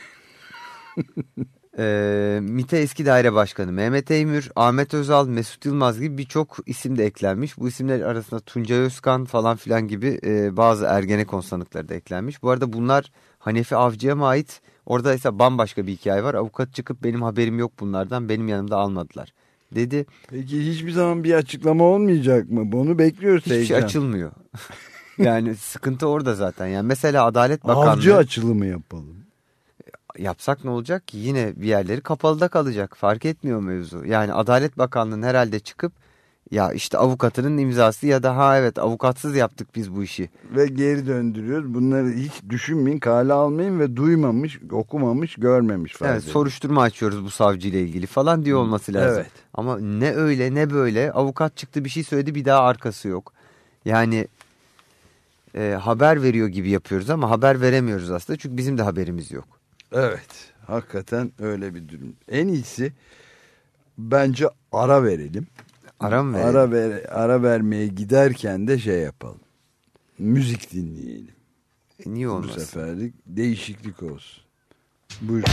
Ee, MİT'e eski daire başkanı Mehmet Eymür, Ahmet Özal, Mesut Yılmaz gibi birçok isim de eklenmiş. Bu isimler arasında Tuncay Özkan falan filan gibi e, bazı Ergenekon sanıkları da eklenmiş. Bu arada bunlar Hanefi Avcı'ya mı ait? Orada ise bambaşka bir hikaye var. Avukat çıkıp benim haberim yok bunlardan benim yanımda almadılar dedi. Peki hiçbir zaman bir açıklama olmayacak mı? Bunu bekliyoruz Hiçbir şey heyecan. açılmıyor. yani sıkıntı orada zaten. Yani mesela Adalet Bakanlığı... Avcı açılımı yapalım. Yapsak ne olacak ki? Yine bir yerleri kapalıda kalacak. Fark etmiyor mevzu. Yani Adalet Bakanlığı'nın herhalde çıkıp ya işte avukatının imzası ya da ha evet avukatsız yaptık biz bu işi. Ve geri döndürüyoruz. Bunları hiç düşünmeyin, kale almayın ve duymamış, okumamış, görmemiş Evet edin. soruşturma açıyoruz bu savcıyla ilgili falan diyor olması lazım. Evet. Ama ne öyle ne böyle avukat çıktı bir şey söyledi bir daha arkası yok. Yani e, haber veriyor gibi yapıyoruz ama haber veremiyoruz aslında çünkü bizim de haberimiz yok. Evet. Hakikaten öyle bir durum. En iyisi bence ara verelim. Ara mı verelim? Ara, ver, ara vermeye giderken de şey yapalım. Müzik dinleyelim. E, niye Bu olmasın? seferlik değişiklik olsun. Buyurun.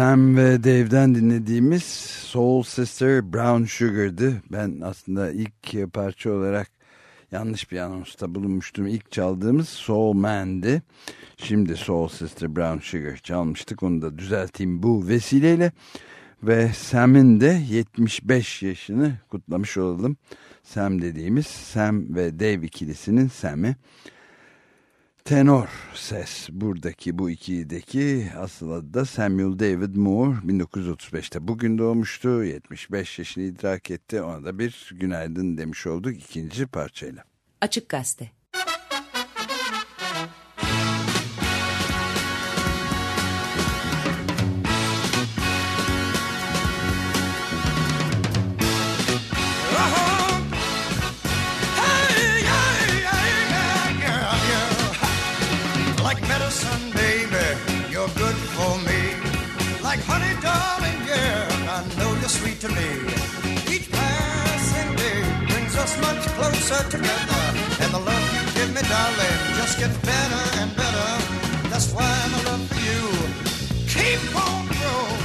Sam ve Dave'den dinlediğimiz Soul Sister Brown Sugar'dı. Ben aslında ilk parça olarak yanlış bir anonsta bulunmuştum. İlk çaldığımız Soul Man'di. Şimdi Soul Sister Brown Sugar çalmıştık. Onu da düzelteyim bu vesileyle. Ve Sam'in de 75 yaşını kutlamış olalım. Sam dediğimiz Sam ve Dave ikilisinin Sam'i. Tenor ses. Buradaki bu ikilideki asıl adı da Samuel David Moore. 1935'te bugün doğmuştu. 75 yaşını idrak etti. Ona da bir günaydın demiş olduk ikinci parçayla. Açık Gazete closer together. And the love you give me, darling, just gets better and better. That's why my love for you keep on growing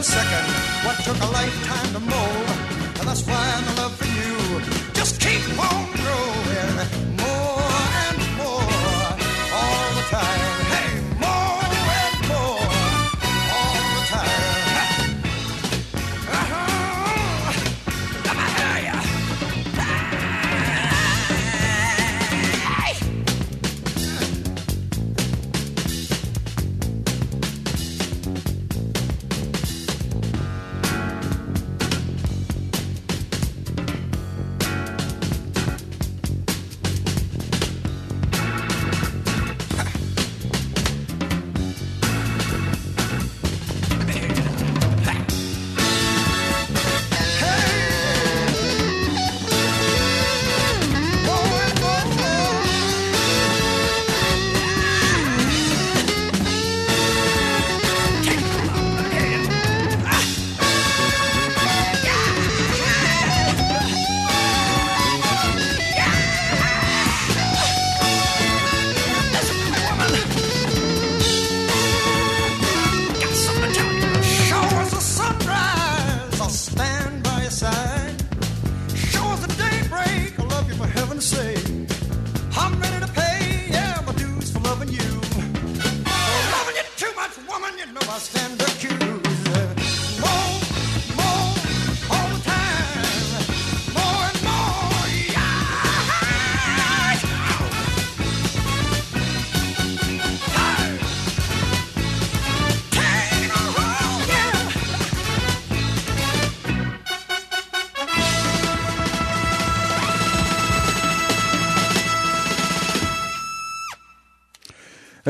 a second what took a lifetime to mold. And that's why my love for you just keep on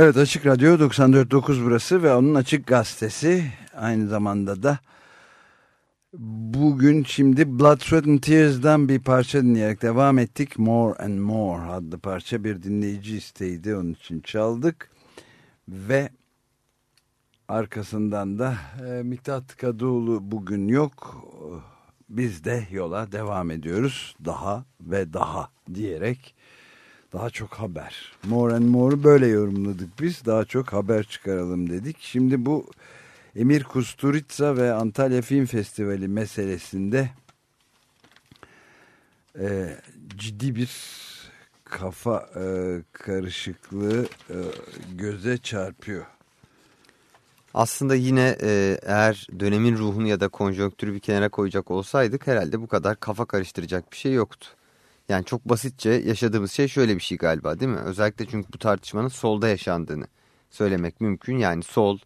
Evet Açık Radyo 94.9 burası ve onun Açık Gazetesi. Aynı zamanda da bugün şimdi Blood, Sweat and Tears'dan bir parça dinleyerek devam ettik. More and More adlı parça bir dinleyici isteğiydi onun için çaldık. Ve arkasından da e, Miktat Kadıoğlu bugün yok. Biz de yola devam ediyoruz. Daha ve daha diyerek daha çok haber. More and More'u böyle yorumladık biz. Daha çok haber çıkaralım dedik. Şimdi bu Emir Kusturica ve Antalya Film Festivali meselesinde e, ciddi bir kafa e, karışıklığı e, göze çarpıyor. Aslında yine e, eğer dönemin ruhunu ya da konjonktürü bir kenara koyacak olsaydık herhalde bu kadar kafa karıştıracak bir şey yoktu. Yani çok basitçe yaşadığımız şey şöyle bir şey galiba değil mi? Özellikle çünkü bu tartışmanın solda yaşandığını söylemek mümkün. Yani sol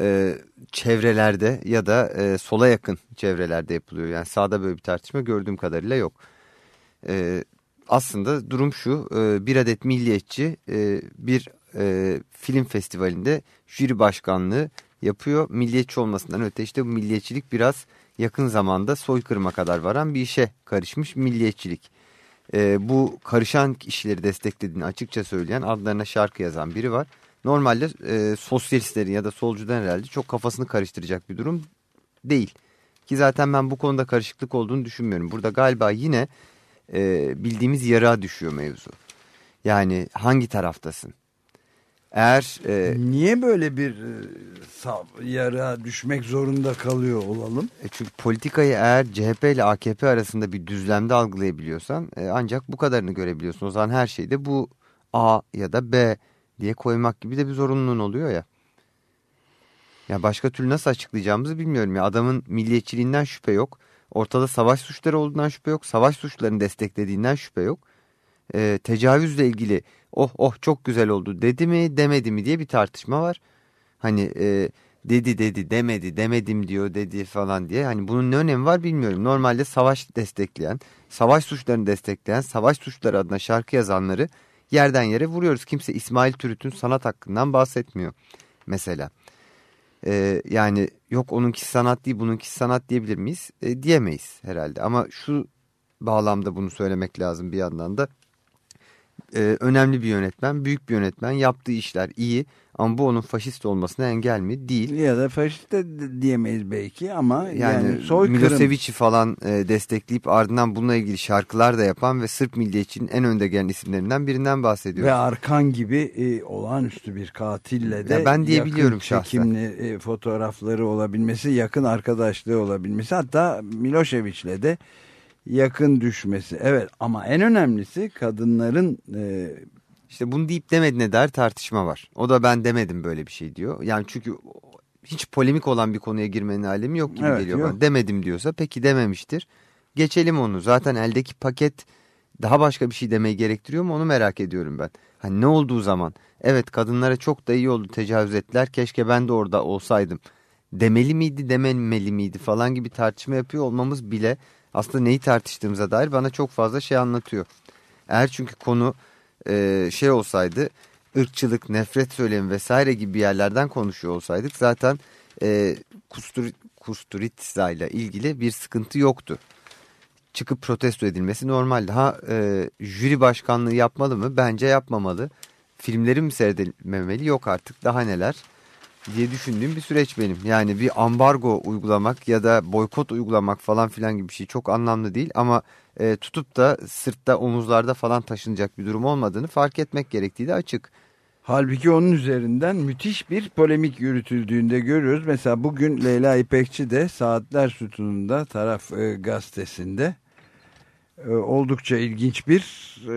e, çevrelerde ya da e, sola yakın çevrelerde yapılıyor. Yani sağda böyle bir tartışma gördüğüm kadarıyla yok. E, aslında durum şu e, bir adet milliyetçi e, bir e, film festivalinde jüri başkanlığı yapıyor. Milliyetçi olmasından öte işte bu milliyetçilik biraz yakın zamanda soykırıma kadar varan bir işe karışmış milliyetçilik. E, bu karışan kişileri desteklediğini açıkça söyleyen adlarına şarkı yazan biri var. Normalde e, sosyalistlerin ya da solcudan herhalde çok kafasını karıştıracak bir durum değil. Ki zaten ben bu konuda karışıklık olduğunu düşünmüyorum. Burada galiba yine e, bildiğimiz yarığa düşüyor mevzu. Yani hangi taraftasın? Eğer e, Niye böyle bir e, yarığa düşmek zorunda kalıyor olalım? E Çünkü politikayı eğer CHP ile AKP arasında bir düzlemde algılayabiliyorsan e, ancak bu kadarını görebiliyorsun. O zaman her şeyde bu A ya da B diye koymak gibi de bir zorunluluğun oluyor ya. Ya başka türlü nasıl açıklayacağımızı bilmiyorum ya. Adamın milliyetçiliğinden şüphe yok. Ortada savaş suçları olduğundan şüphe yok. Savaş suçlarını desteklediğinden şüphe yok. E, tecavüzle ilgili oh oh çok güzel oldu dedi mi demedi mi diye bir tartışma var. Hani e, dedi dedi demedi demedim diyor dedi falan diye. Hani bunun ne önemi var bilmiyorum. Normalde savaş destekleyen, savaş suçlarını destekleyen, savaş suçları adına şarkı yazanları yerden yere vuruyoruz. Kimse İsmail Türüt'ün sanat hakkından bahsetmiyor mesela. Ee, yani yok onunki sanat değil bununki sanat diyebilir miyiz? E, diyemeyiz herhalde. Ama şu bağlamda bunu söylemek lazım bir yandan da. Ee, önemli bir yönetmen, büyük bir yönetmen yaptığı işler iyi ama bu onun faşist olmasına engel mi? Değil. Ya da faşist de diyemeyiz belki ama yani, Yani, soykırım Milosevic'i falan e, destekleyip ardından bununla ilgili şarkılar da yapan ve Sırp milliyetçinin en önde gelen isimlerinden birinden bahsediyoruz. ve Arkan gibi e, olağanüstü bir katille de Ya ben diyebiliyorum yakın çekimli e, fotoğrafları olabilmesi, yakın arkadaşlığı olabilmesi hatta Milošević'le de yakın düşmesi. Evet ama en önemlisi kadınların e, İşte bunu deyip demediğine dair tartışma var. O da ben demedim böyle bir şey diyor. Yani çünkü hiç polemik olan bir konuya girmenin alemi yok gibi Evet, geliyor yok. bana. Demedim diyorsa peki dememiştir. Geçelim onu. Zaten eldeki paket daha başka bir şey demeyi gerektiriyor mu onu merak ediyorum ben. Hani ne olduğu zaman evet kadınlara çok da iyi oldu tecavüz ettiler keşke ben de orada olsaydım. Demeli miydi dememeli miydi falan gibi tartışma yapıyor olmamız bile aslında neyi tartıştığımıza dair bana çok fazla şey anlatıyor. Eğer çünkü konu e, şey olsaydı ırkçılık, nefret söylemi vesaire gibi yerlerden konuşuyor olsaydık zaten e, Kustur, Kusturitsa ile ilgili bir sıkıntı yoktu. Çıkıp protesto edilmesi normaldi. Ha e, jüri başkanlığı yapmalı mı? Bence yapmamalı. Filmleri mi seyredilmemeli? Yok artık daha neler diye düşündüğüm bir süreç benim. Yani bir ambargo uygulamak ya da boykot uygulamak falan filan gibi bir şey çok anlamlı değil. Ama e, tutup da sırtta omuzlarda falan taşınacak bir durum olmadığını fark etmek gerektiği de açık. Halbuki onun üzerinden müthiş bir polemik yürütüldüğünde görüyoruz. Mesela bugün Leyla İpekçi de Saatler Sütunu'nda taraf e, gazetesinde oldukça ilginç bir e,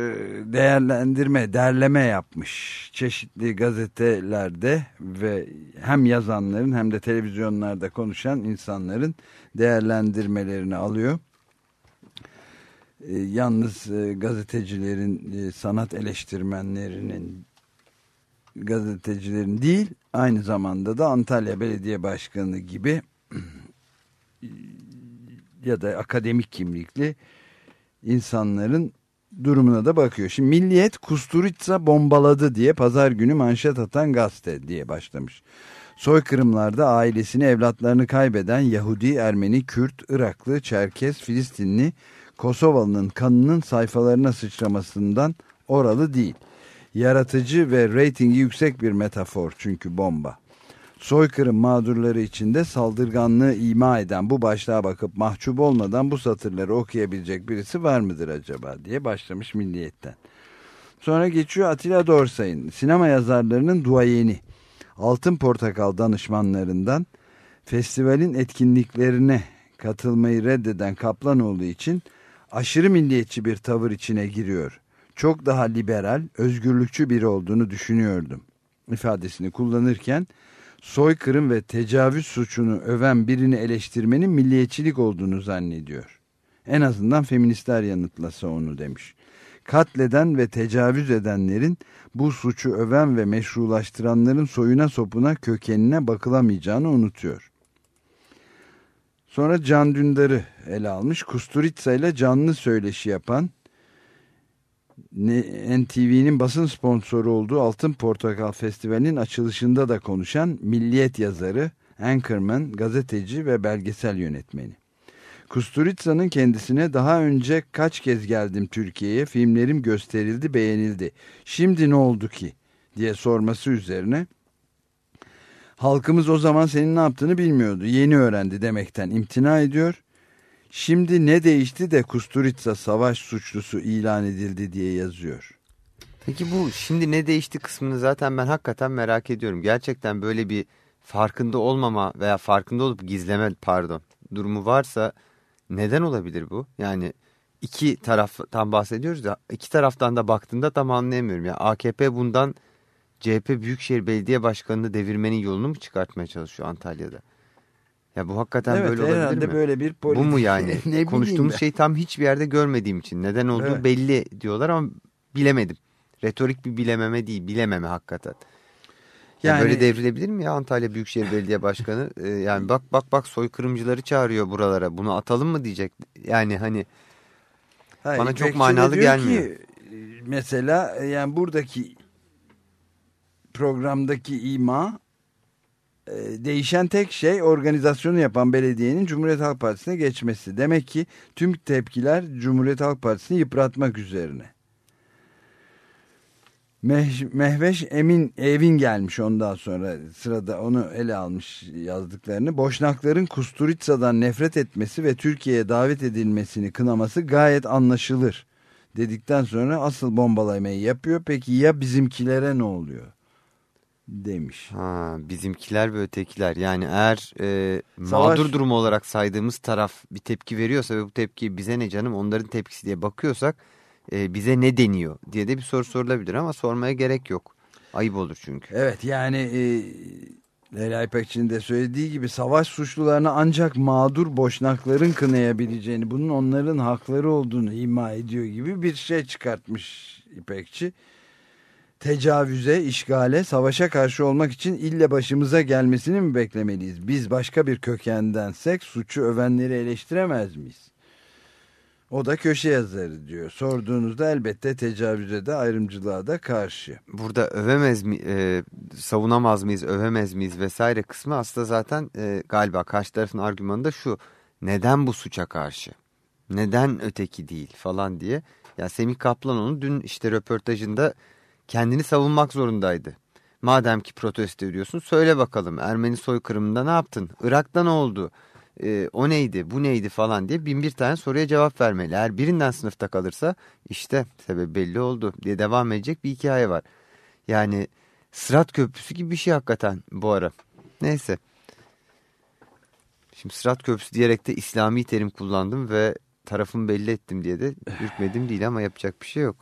değerlendirme, derleme yapmış. Çeşitli gazetelerde ve hem yazanların hem de televizyonlarda konuşan insanların değerlendirmelerini alıyor. E, yalnız e, gazetecilerin, e, sanat eleştirmenlerinin gazetecilerin değil aynı zamanda da Antalya Belediye Başkanı gibi ya da akademik kimlikli insanların durumuna da bakıyor. Şimdi Milliyet Kusturica bombaladı diye pazar günü manşet atan gazete diye başlamış. Soykırımlarda ailesini evlatlarını kaybeden Yahudi, Ermeni, Kürt, Iraklı, Çerkez, Filistinli, Kosovalı'nın kanının sayfalarına sıçramasından oralı değil. Yaratıcı ve reytingi yüksek bir metafor çünkü bomba. Soykırım mağdurları içinde saldırganlığı ima eden bu başlığa bakıp mahcup olmadan bu satırları okuyabilecek birisi var mıdır acaba diye başlamış milliyetten. Sonra geçiyor Atilla Dorsay'ın sinema yazarlarının duayeni Altın Portakal danışmanlarından festivalin etkinliklerine katılmayı reddeden Kaplanoğlu için aşırı milliyetçi bir tavır içine giriyor. Çok daha liberal, özgürlükçü biri olduğunu düşünüyordum ifadesini kullanırken soykırım ve tecavüz suçunu öven birini eleştirmenin milliyetçilik olduğunu zannediyor. En azından feministler yanıtlasa onu demiş. Katleden ve tecavüz edenlerin bu suçu öven ve meşrulaştıranların soyuna sopuna kökenine bakılamayacağını unutuyor. Sonra Can Dündar'ı ele almış. Kusturica ile canlı söyleşi yapan NTV'nin basın sponsoru olduğu Altın Portakal Festivali'nin açılışında da konuşan milliyet yazarı, anchorman, gazeteci ve belgesel yönetmeni. Kusturica'nın kendisine daha önce kaç kez geldim Türkiye'ye, filmlerim gösterildi, beğenildi. Şimdi ne oldu ki? diye sorması üzerine Halkımız o zaman senin ne yaptığını bilmiyordu. Yeni öğrendi demekten imtina ediyor. Şimdi ne değişti de Kusturica savaş suçlusu ilan edildi diye yazıyor. Peki bu şimdi ne değişti kısmını zaten ben hakikaten merak ediyorum. Gerçekten böyle bir farkında olmama veya farkında olup gizleme pardon durumu varsa neden olabilir bu? Yani iki taraftan bahsediyoruz da iki taraftan da baktığında tam anlayamıyorum. Ya AKP bundan CHP Büyükşehir Belediye Başkanı'nı devirmenin yolunu mu çıkartmaya çalışıyor Antalya'da? Ya bu hakikaten evet böyle olabilir mi? böyle bir politik. Bu mu yani? ne Konuştuğumuz ben. şey tam hiçbir yerde görmediğim için. Neden olduğu Evet. belli diyorlar ama bilemedim. Retorik bir bilememe değil, bilememe hakikaten. Ya Yani- böyle devrilebilir mi ya Antalya Büyükşehir Belediye Başkanı? Ee, yani bak bak bak soykırımcıları çağırıyor buralara. Bunu atalım mı diyecek. Yani hani Hayır, Bana çok manalı gelmiyor. Ki, e, mesela e, yani buradaki programdaki ima değişen tek şey organizasyonu yapan belediyenin Cumhuriyet Halk Partisi'ne geçmesi. Demek ki tüm tepkiler Cumhuriyet Halk Partisi'ni yıpratmak üzerine. Meh- Mehveş Emin Evin gelmiş ondan sonra sırada onu ele almış yazdıklarını. BoşnaklarınKusturica'dan nefret etmesi ve Türkiye'ye davet edilmesini kınaması gayet anlaşılır. Dedikten sonra asıl bombalamayı yapıyor. Peki ya bizimkilere ne oluyor? Demiş. ha, bizimkiler ve ötekiler. Yani eğer e, Savaş- mağdur durumu olarak saydığımız taraf bir tepki veriyorsa ve bu tepki bize ne canım onların tepkisi diye bakıyorsak e, bize ne deniyor diye de bir soru sorulabilir ama sormaya gerek yok. Ayıp olur çünkü. Evet yani e, Leyla İpekçi'nin de söylediği gibi savaş suçlularını ancak mağdur boşnakların kınayabileceğini, bunun onların hakları olduğunu ima ediyor gibi bir şey çıkartmış İpekçi. Tecavüze, işgale, savaşa karşı olmak için ille başımıza gelmesini mi beklemeliyiz? Biz başka bir kökendensek suçu övenleri eleştiremez miyiz? O da köşe yazarı diyor. Sorduğunuzda elbette tecavüze de ayrımcılığa da karşı. burada övemez mi, e, savunamaz mıyız, övemez miyiz vesaire kısmı aslında zaten e, galiba karşı tarafın argümanı da şu. Neden bu suça karşı? Neden öteki değil falan diye. Ya Semih Kaplanoğlu dün işte röportajında kendini savunmak zorundaydı. Madem ki protesto ediyorsun söyle bakalım Ermeni soykırımında ne yaptın? Irak'ta ne oldu? E, o neydi bu neydi falan diye bin bir tane soruya cevap vermeli. Eğer birinden sınıfta kalırsa işte sebebi belli oldu diye devam edecek bir hikaye var. Yani Sırat Köprüsü gibi bir şey hakikaten bu ara. Neyse. Şimdi Sırat Köprüsü diyerek de İslami terim kullandım ve tarafımı belli ettim diye de ürkmedim değil ama yapacak bir şey yok.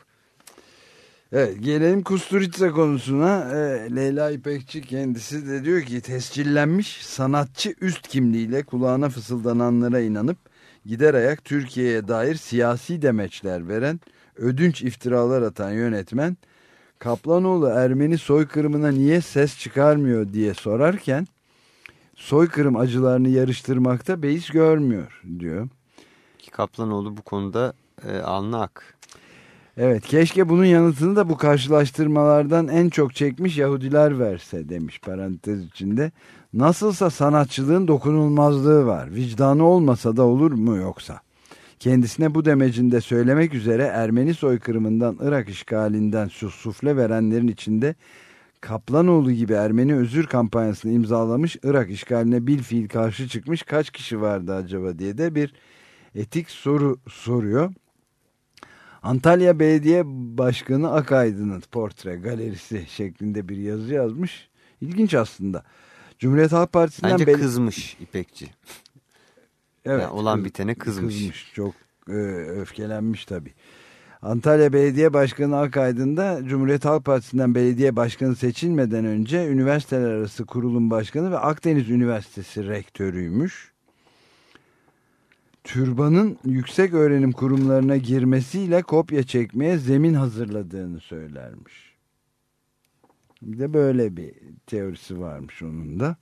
Evet gelelim Kusturica konusuna. Ee, Leyla İpekçi kendisi de diyor ki tescillenmiş sanatçı üst kimliğiyle kulağına fısıldananlara inanıp gider ayak Türkiye'ye dair siyasi demeçler veren ödünç iftiralar atan yönetmen Kaplanoğlu Ermeni soykırımına niye ses çıkarmıyor diye sorarken soykırım acılarını yarıştırmakta beis görmüyor diyor. Ki Kaplanoğlu bu konuda e, alnı ak. Evet keşke bunun yanıtını da bu karşılaştırmalardan en çok çekmiş Yahudiler verse demiş parantez içinde. Nasılsa sanatçılığın dokunulmazlığı var. Vicdanı olmasa da olur mu yoksa? Kendisine bu demecinde söylemek üzere Ermeni soykırımından Irak işgalinden su- sufle verenlerin içinde Kaplanoğlu gibi Ermeni özür kampanyasını imzalamış Irak işgaline bil fiil karşı çıkmış kaç kişi vardı acaba diye de bir etik soru soruyor. Antalya Belediye Başkanı Akaydın'ın portre galerisi şeklinde bir yazı yazmış. İlginç aslında. Cumhuriyet Halk Partisi'nden Bence bel- kızmış İpekçi. Evet, Yani olan kız- bitene kızmış. Çok e, öfkelenmiş tabii. Antalya Belediye Başkanı Akaydın da Cumhuriyet Halk Partisi'nden belediye başkanı seçilmeden önce üniversiteler arası kurulum başkanı ve Akdeniz Üniversitesi rektörüymüş. Türbanın yüksek öğrenim kurumlarına girmesiyle kopya çekmeye zemin hazırladığını söylermiş. Bir de böyle bir teorisi varmış onun da.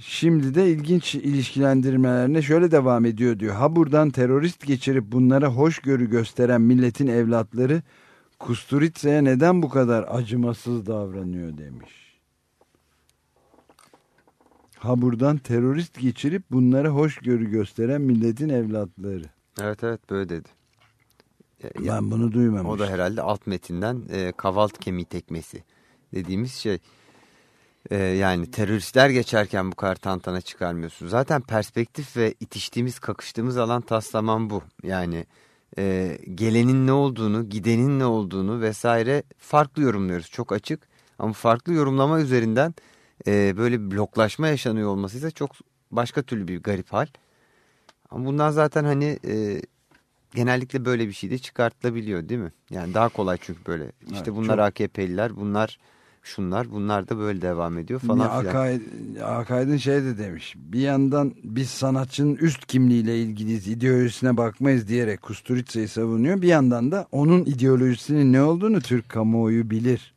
Şimdi de ilginç ilişkilendirmelerine şöyle devam ediyor diyor. Ha buradan terörist geçirip bunlara hoşgörü gösteren milletin evlatları Kusturica'ya neden bu kadar acımasız davranıyor demiş. Ha buradan terörist geçirip bunlara hoşgörü gösteren milletin evlatları. Evet evet böyle dedi. Ya- ya- Ben bunu duymamıştım. O da herhalde alt metinden e, kavalt kemiği tekmesi dediğimiz şey. Ee, yani teröristler geçerken bu kadar tantana çıkarmıyorsun. Zaten perspektif ve itiştiğimiz, kakıştığımız alan taslaman bu. Yani e, gelenin ne olduğunu, gidenin ne olduğunu vesaire farklı yorumluyoruz. Çok açık ama farklı yorumlama üzerinden e, böyle bloklaşma yaşanıyor olması ise çok başka türlü bir garip hal. Ama bundan zaten hani e, genellikle böyle bir şey de çıkartılabiliyor değil mi? Yani daha kolay çünkü böyle. İşte Evet, bunlar çok. AKP'liler, bunlar şunlar, bunlar da böyle devam ediyor falan filan. Akaid'in şey de demiş. Bir yandan biz sanatçının üst kimliğiyle ilgiliyiz, ideolojisine bakmayız diyerek Kusturica'yı savunuyor. Bir yandan da onun ideolojisinin ne olduğunu Türk kamuoyu bilir.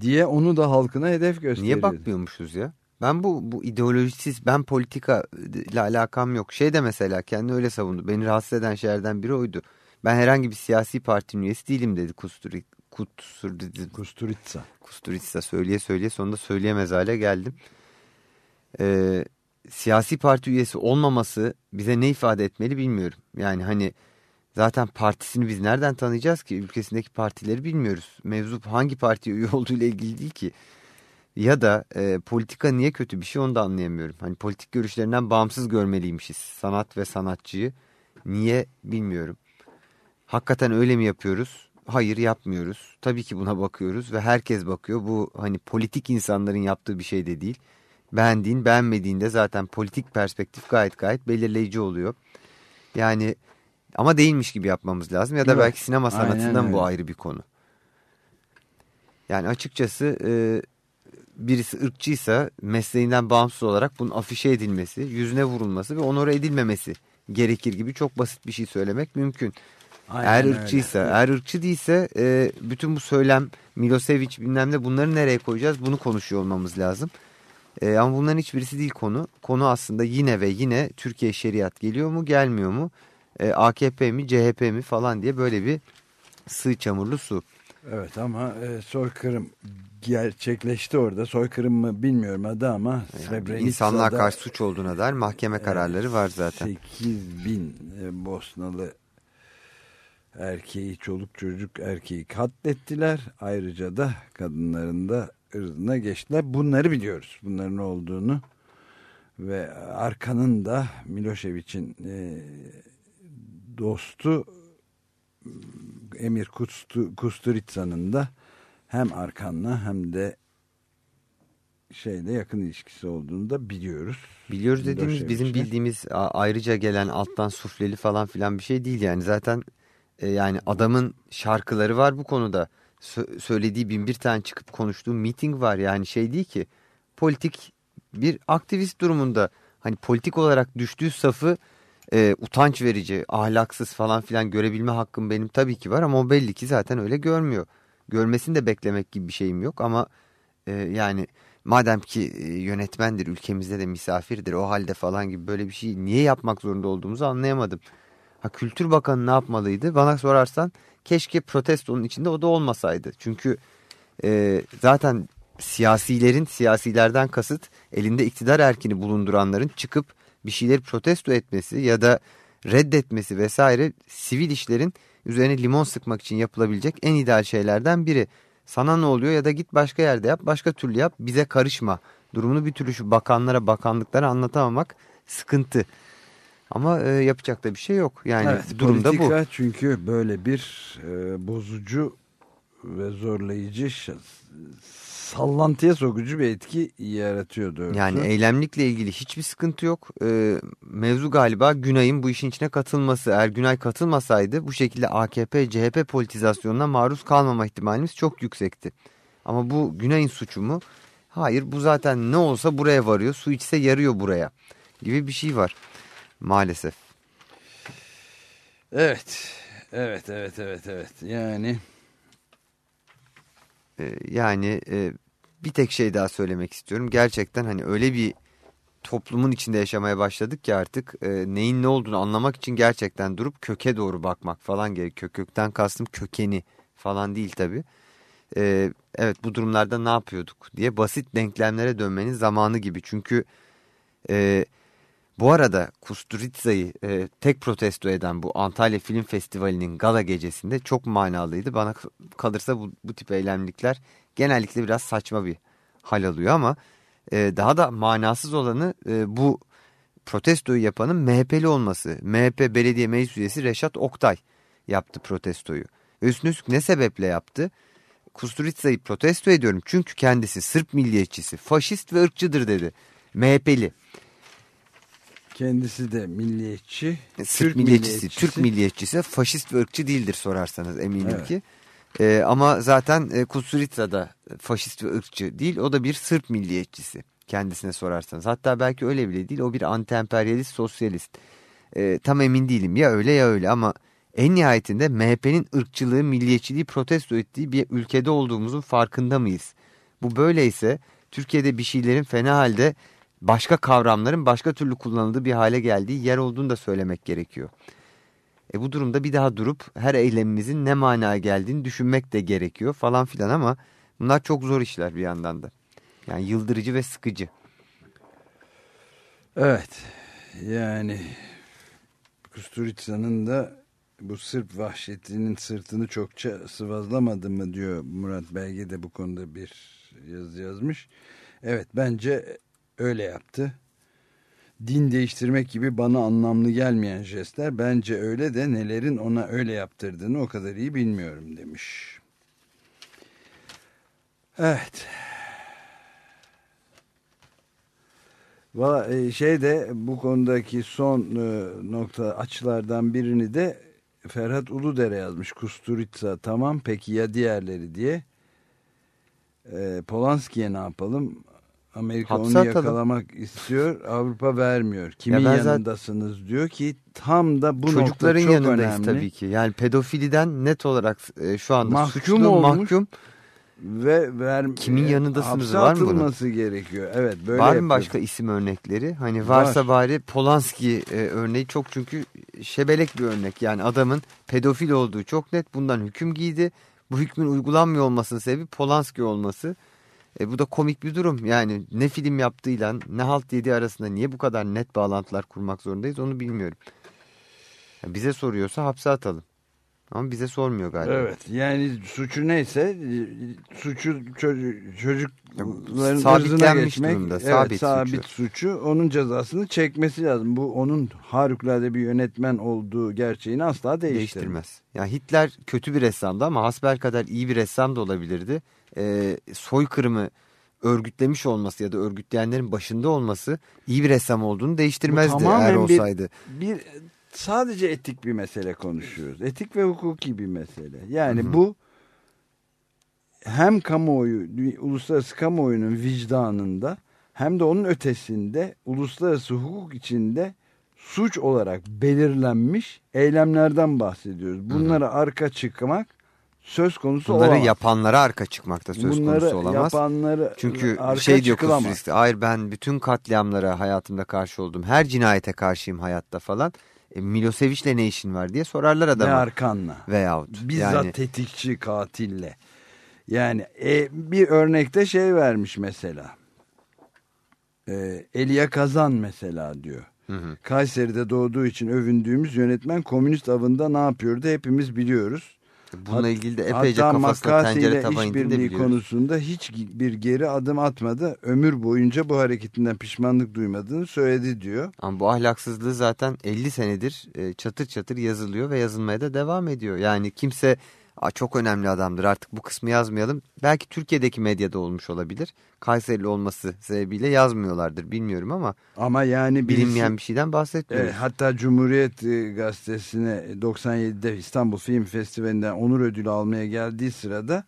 Diye onu da halkına hedef gösteriyor. Niye bakmıyormuşuz ya? Ben bu bu ideolojisiz, ben politika ile alakam yok. Şey de mesela kendi öyle savundu. Beni rahatsız eden şeylerden biri oydu. Ben herhangi bir siyasi partinin üyesi değilim dedi Kusturi, Kusturi, Kusturica. Kusturica söyleye söyleye sonunda söyleyemez hale geldim. Ee, siyasi parti üyesi olmaması bize ne ifade etmeli bilmiyorum. Yani hani zaten partisini biz nereden tanıyacağız ki? Ülkesindeki partileri bilmiyoruz. Mevzu hangi partiye üye olduğu ile ilgili değil ki. Ya da e, politika niye kötü bir şey onu da anlayamıyorum. Hani politik görüşlerinden bağımsız görmeliymişiz sanat ve sanatçıyı. Niye bilmiyorum. Hakikaten öyle mi yapıyoruz? Hayır yapmıyoruz. Tabii ki buna bakıyoruz ve herkes bakıyor. Bu hani politik insanların yaptığı bir şey de değil. Beğendiğin beğenmediğinde zaten politik perspektif gayet gayet belirleyici oluyor. Yani ama değilmiş gibi yapmamız lazım ya da belki sinema sanatından öyle. bu ayrı bir konu. Yani açıkçası e, birisi ırkçıysa mesleğinden bağımsız olarak bunun afişe edilmesi, yüzüne vurulması ve onore edilmemesi gerekir gibi çok basit bir şey söylemek mümkün. Aynen eğer öyle. ırkçıysa, eğer ırkçı değilse e, bütün bu söylem Milosevic bilmem ne bunları nereye koyacağız bunu konuşuyor olmamız lazım. E, ama bunların hiçbirisi değil konu. Konu aslında yine ve yine Türkiye şeriat geliyor mu gelmiyor mu? E, AKP mi CHP mi falan diye böyle bir sığ çamurlu su. Evet ama e, soykırım gerçekleşti orada. Soykırım mı bilmiyorum adı ama Srebrenica'da İnsanlığa karşı suç olduğuna dair mahkeme kararları var zaten. 8 bin e, Bosnalı erkeği, çoluk çocuk erkeği katlettiler. Ayrıca da kadınların da ırzına geçtiler. Bunları biliyoruz. Bunların olduğunu ve arkanın da Milošević'in e, dostu Emir Kustu, Kusturica'nın da hem Arkan'la hem de şeyle yakın ilişkisi olduğunu da biliyoruz. Biliyoruz dediğimiz bizim Milošević'le. bildiğimiz ayrıca gelen alttan sufleli falan filan bir şey değil yani. Zaten e, yani adamın şarkıları var bu konuda. Sö- söylediği bin bir tane çıkıp konuştuğu meeting var yani şey değil ki. Politik bir aktivist durumunda hani politik olarak düştüğü safı e, utanç verici, ahlaksız falan filan görebilme hakkım benim tabii ki var ama o belli ki zaten öyle görmüyor. Görmesini de beklemek gibi bir şeyim yok ama e, yani madem ki e, yönetmendir, ülkemizde de misafirdir o halde falan gibi böyle bir şey niye yapmak zorunda olduğumuzu anlayamadım. Ha Kültür Bakanı ne yapmalıydı? Bana sorarsan keşke protestonun içinde o da olmasaydı. Çünkü e, zaten siyasilerin, siyasilerden kasıt elinde iktidar erkini bulunduranların çıkıp bir şeyleri protesto etmesi ya da reddetmesi vesaire sivil işlerin üzerine limon sıkmak için yapılabilecek en ideal şeylerden biri. Sana ne oluyor ya da git başka yerde yap, başka türlü yap, bize karışma. Durumunu bir türlü şu bakanlara, bakanlıklara anlatamamak sıkıntı. Ama e, yapacak da bir şey yok. Yani evet, durumda bu. çünkü böyle bir e, bozucu ve zorlayıcı sallantıya sokucu bir etki yaratıyor doğrusu. Yani eylemlikle ilgili hiçbir sıkıntı yok. Ee, mevzu galiba Günay'ın bu işin içine katılması. Eğer Günay katılmasaydı bu şekilde AKP, CHP politizasyonuna maruz kalmama ihtimalimiz çok yüksekti. Ama bu Günay'ın suçu mu? Hayır bu zaten ne olsa buraya varıyor. Su içse yarıyor buraya gibi bir şey var maalesef. Evet. Evet, evet, evet, evet. Yani Ee, yani e, bir tek şey daha söylemek istiyorum. Gerçekten hani öyle bir toplumun içinde yaşamaya başladık ki artık e, neyin ne olduğunu anlamak için gerçekten durup köke doğru bakmak falan gerekiyor. Kökten kastım kökeni falan değil tabii. E, evet bu durumlarda ne yapıyorduk diye basit denklemlere dönmenin zamanı gibi. Çünkü e, bu arada Kusturica'yı e, tek protesto eden bu Antalya Film Festivali'nin gala gecesinde çok manalıydı. Bana kalırsa bu, bu tip eylemlikler genellikle biraz saçma bir hal alıyor ama e, daha da manasız olanı e, bu protestoyu yapanın MHP'li olması. MHP belediye meclis üyesi Reşat Oktay yaptı protestoyu. Üstüne üstlük ne sebeple yaptı? Kusturica'yı protesto ediyorum çünkü kendisi Sırp milliyetçisi, faşist ve ırkçıdır dedi. MHP'li. Kendisi de milliyetçi. Sırp milliyetçisi, Türk milliyetçisi, faşist ve ırkçı değildir sorarsanız eminim Evet. ki. Ee, ama zaten e, Kusturica da faşist ve ırkçı değil, o da bir Sırp milliyetçisi kendisine sorarsanız. Hatta belki öyle bile değil, o bir anti-emperyalist, sosyalist. Ee, tam emin değilim ya öyle ya öyle ama en nihayetinde MHP'nin ırkçılığı, milliyetçiliği protesto ettiği bir ülkede olduğumuzun farkında mıyız? Bu böyleyse Türkiye'de bir şeylerin fena halde başka kavramların başka türlü kullanıldığı bir hale geldiği yer olduğunu da söylemek gerekiyor. E bu durumda bir daha durup her eylemimizin ne manaya geldiğini düşünmek de gerekiyor falan filan ama bunlar çok zor işler bir yandan da. Yani yıldırıcı ve sıkıcı. Evet. Yani Kusturica'nın da bu Sırp vahşetinin sırtını çokça sıvazlamadı mı diyor Murat Belge de bu konuda bir yazı yazmış. Evet bence öyle yaptı. Din değiştirmek gibi bana anlamlı gelmeyen jestler bence öyle de nelerin ona öyle yaptırdığını o kadar iyi bilmiyorum demiş. Evet. E, şey de bu konudaki son e, nokta açılardan birini de Ferhat Uludere yazmış. Kusturica tamam peki ya diğerleri diye. E, Polanski'ye ne yapalım? Amerika Hapse onu atalım. yakalamak istiyor. Avrupa vermiyor. Kimin Ya ben zaten- yanındasınız diyor ki tam da bu nokta Çocukların çok yanındayız önemli. tabii ki. Yani pedofiliden net olarak e, şu anda Mahkum suçlu olmuş. mahkum. Ve ver, Kimin e, yanındasınız, var mı bunun? atılması gerekiyor. Evet böyle Var mı başka isim örnekleri? Hani varsa Var. bari Polanski e, örneği çok çünkü şebelek bir örnek. Yani adamın pedofil olduğu çok net. Bundan hüküm giydi. Bu hükmün uygulanmıyor olmasının sebebi Polanski olması. E, bu da komik bir durum. Yani ne film yaptığıyla ne halt yediği arasında niye bu kadar net bağlantılar kurmak zorundayız onu bilmiyorum. Ya bize soruyorsa hapse atalım. Ama bize sormuyor galiba. Evet yani suçu neyse e, suçu çocuk, çocukların ırzına geçmek durumda, evet, sabit sabit, suçu. suçu. onun cezasını çekmesi lazım. Bu onun harikulade bir yönetmen olduğu gerçeğini asla değiştirmez. değiştirmez. Yani Hitler kötü bir ressamdı ama hasbelkader iyi bir ressam da olabilirdi. Ee, soykırımı örgütlemiş olması ya da örgütleyenlerin başında olması iyi bir ressam olduğunu değiştirmezdi eğer bir- olsaydı. Bir sadece etik bir mesele konuşuyoruz. Etik ve hukuki bir mesele. Yani Hı hı. bu hem kamuoyu, uluslararası kamuoyunun vicdanında hem de onun ötesinde uluslararası hukuk içinde suç olarak belirlenmiş eylemlerden bahsediyoruz. Bunlara arka çıkmak söz konusu Bunları olamaz. yapanlara arka çıkmakta söz Bunları konusu olamaz. yapanları Çünkü arka şey diyor. Kusurist, hayır ben bütün katliamlara hayatımda karşı oldum. Her cinayete karşıyım hayatta falan. E, Milosevic'le ne işin var diye sorarlar Ne adama. arkanla. Veyahut. Bizzat yani, tetikçi katille. Yani e, bir örnekte şey vermiş mesela. E, Elia Kazan mesela diyor. Hı hı. Kayseri'de doğduğu için övündüğümüz yönetmen komünist avında ne yapıyordu hepimiz biliyoruz. Bununla ilgili de epeyce Hatta kafasına tencere de işbirliği konusunda hiç bir geri adım atmadı. Ömür boyunca bu hareketinden pişmanlık duymadığını söyledi diyor. Ama bu ahlaksızlığı zaten 50 senedir e, çatır çatır yazılıyor ve yazılmaya da devam ediyor. Yani kimse "Aa, çok önemli adamdır artık bu kısmı yazmayalım. Belki Türkiye'deki medyada olmuş olabilir. Kayserili olması sebebiyle yazmıyorlardır bilmiyorum ama Ama yani birisi- bilinmeyen bir şeyden bahsetmiyoruz. Evet, hatta Cumhuriyet e, Gazetesi'ne 97'de İstanbul Film Festivali'nden onur ödülü almaya geldiği sırada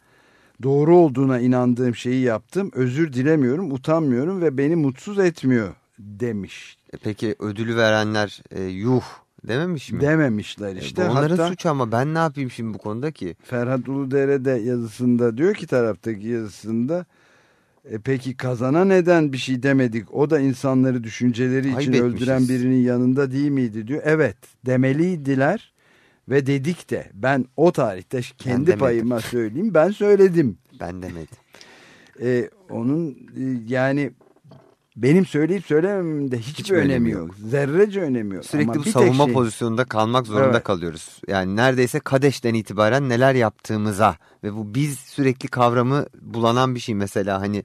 doğru olduğuna inandığım şeyi yaptım. Özür dilemiyorum, utanmıyorum ve beni mutsuz etmiyor demiş. E, Peki ödülü verenler e, yuh dememiş mi? Dememişler E, işte. bu onların hatta suçu ama ben ne yapayım şimdi bu konuda ki? Ferhat Uludere de yazısında diyor ki taraftaki yazısında e, peki kazana neden bir şey demedik? O da insanları düşünceleri için Ayıp etmişiz. öldüren birinin yanında değil miydi diyor. Evet demeliydiler ve dedik de ben o tarihte kendi payıma söyleyeyim ben söyledim. Ben demedim. E, onun e, yani benim söyleyip söylemememde hiçbir, Hiçbir önemi önemi yok. Zerrece önemi yok. Sürekli Ama bu savunma şey- pozisyonunda kalmak zorunda Evet. kalıyoruz. Yani neredeyse Kadeş'ten itibaren neler yaptığımıza ve bu biz sürekli kavramı bulanan bir şey mesela hani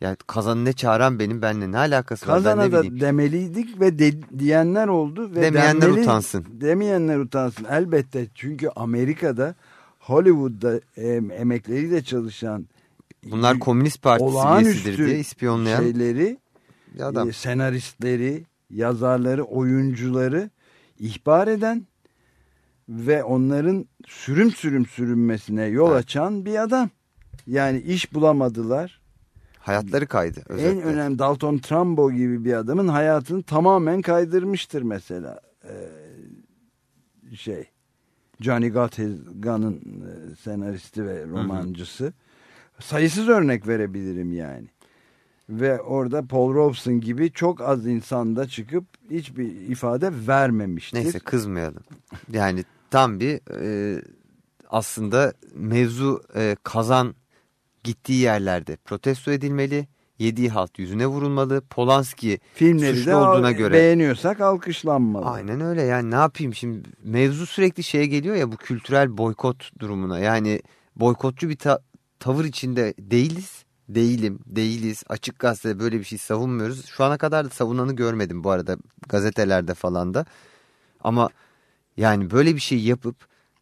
Yani kazanı ne çağıran benim benimle ne alakası var ben ne Kazana da demeliydik ve de- diyenler oldu. Ve Demeyenler denmeli- utansın. Demeyenler utansın elbette. Çünkü Amerika'da Hollywood'da em, emekleriyle çalışan Bunlar Komünist Partisi üyesidir diye ispiyonlayan şeyleri bir adam. e, senaristleri, yazarları, oyuncuları ihbar eden ve onların sürüm sürüm sürünmesine yol Evet. açan bir adam. Yani iş bulamadılar. Hayatları kaydı özetle. En önemli Dalton Trumbo gibi bir adamın hayatını tamamen kaydırmıştır mesela. Ee, şey Johnny Gottesgan'ın e, senaristi ve romancısı. Sayısız örnek verebilirim yani. Ve orada Paul Robeson gibi çok az insanda çıkıp hiçbir ifade vermemiştir. Neyse kızmayalım. Yani tam bir e, aslında mevzu e, kazan gittiği yerlerde protesto edilmeli. Yediği halt yüzüne vurulmalı. Polanski Filmleri suçlu de olduğuna göre. beğeniyorsak alkışlanmalı. Aynen öyle yani ne yapayım şimdi mevzu sürekli şeye geliyor ya bu kültürel boykot durumuna. Yani boykotçu bir ta- tavır içinde değiliz. Değilim, değiliz. Açık gazetede böyle bir şey savunmuyoruz. Şu ana kadar da savunanı görmedim bu arada gazetelerde falan da. Ama yani böyle bir şey yapıp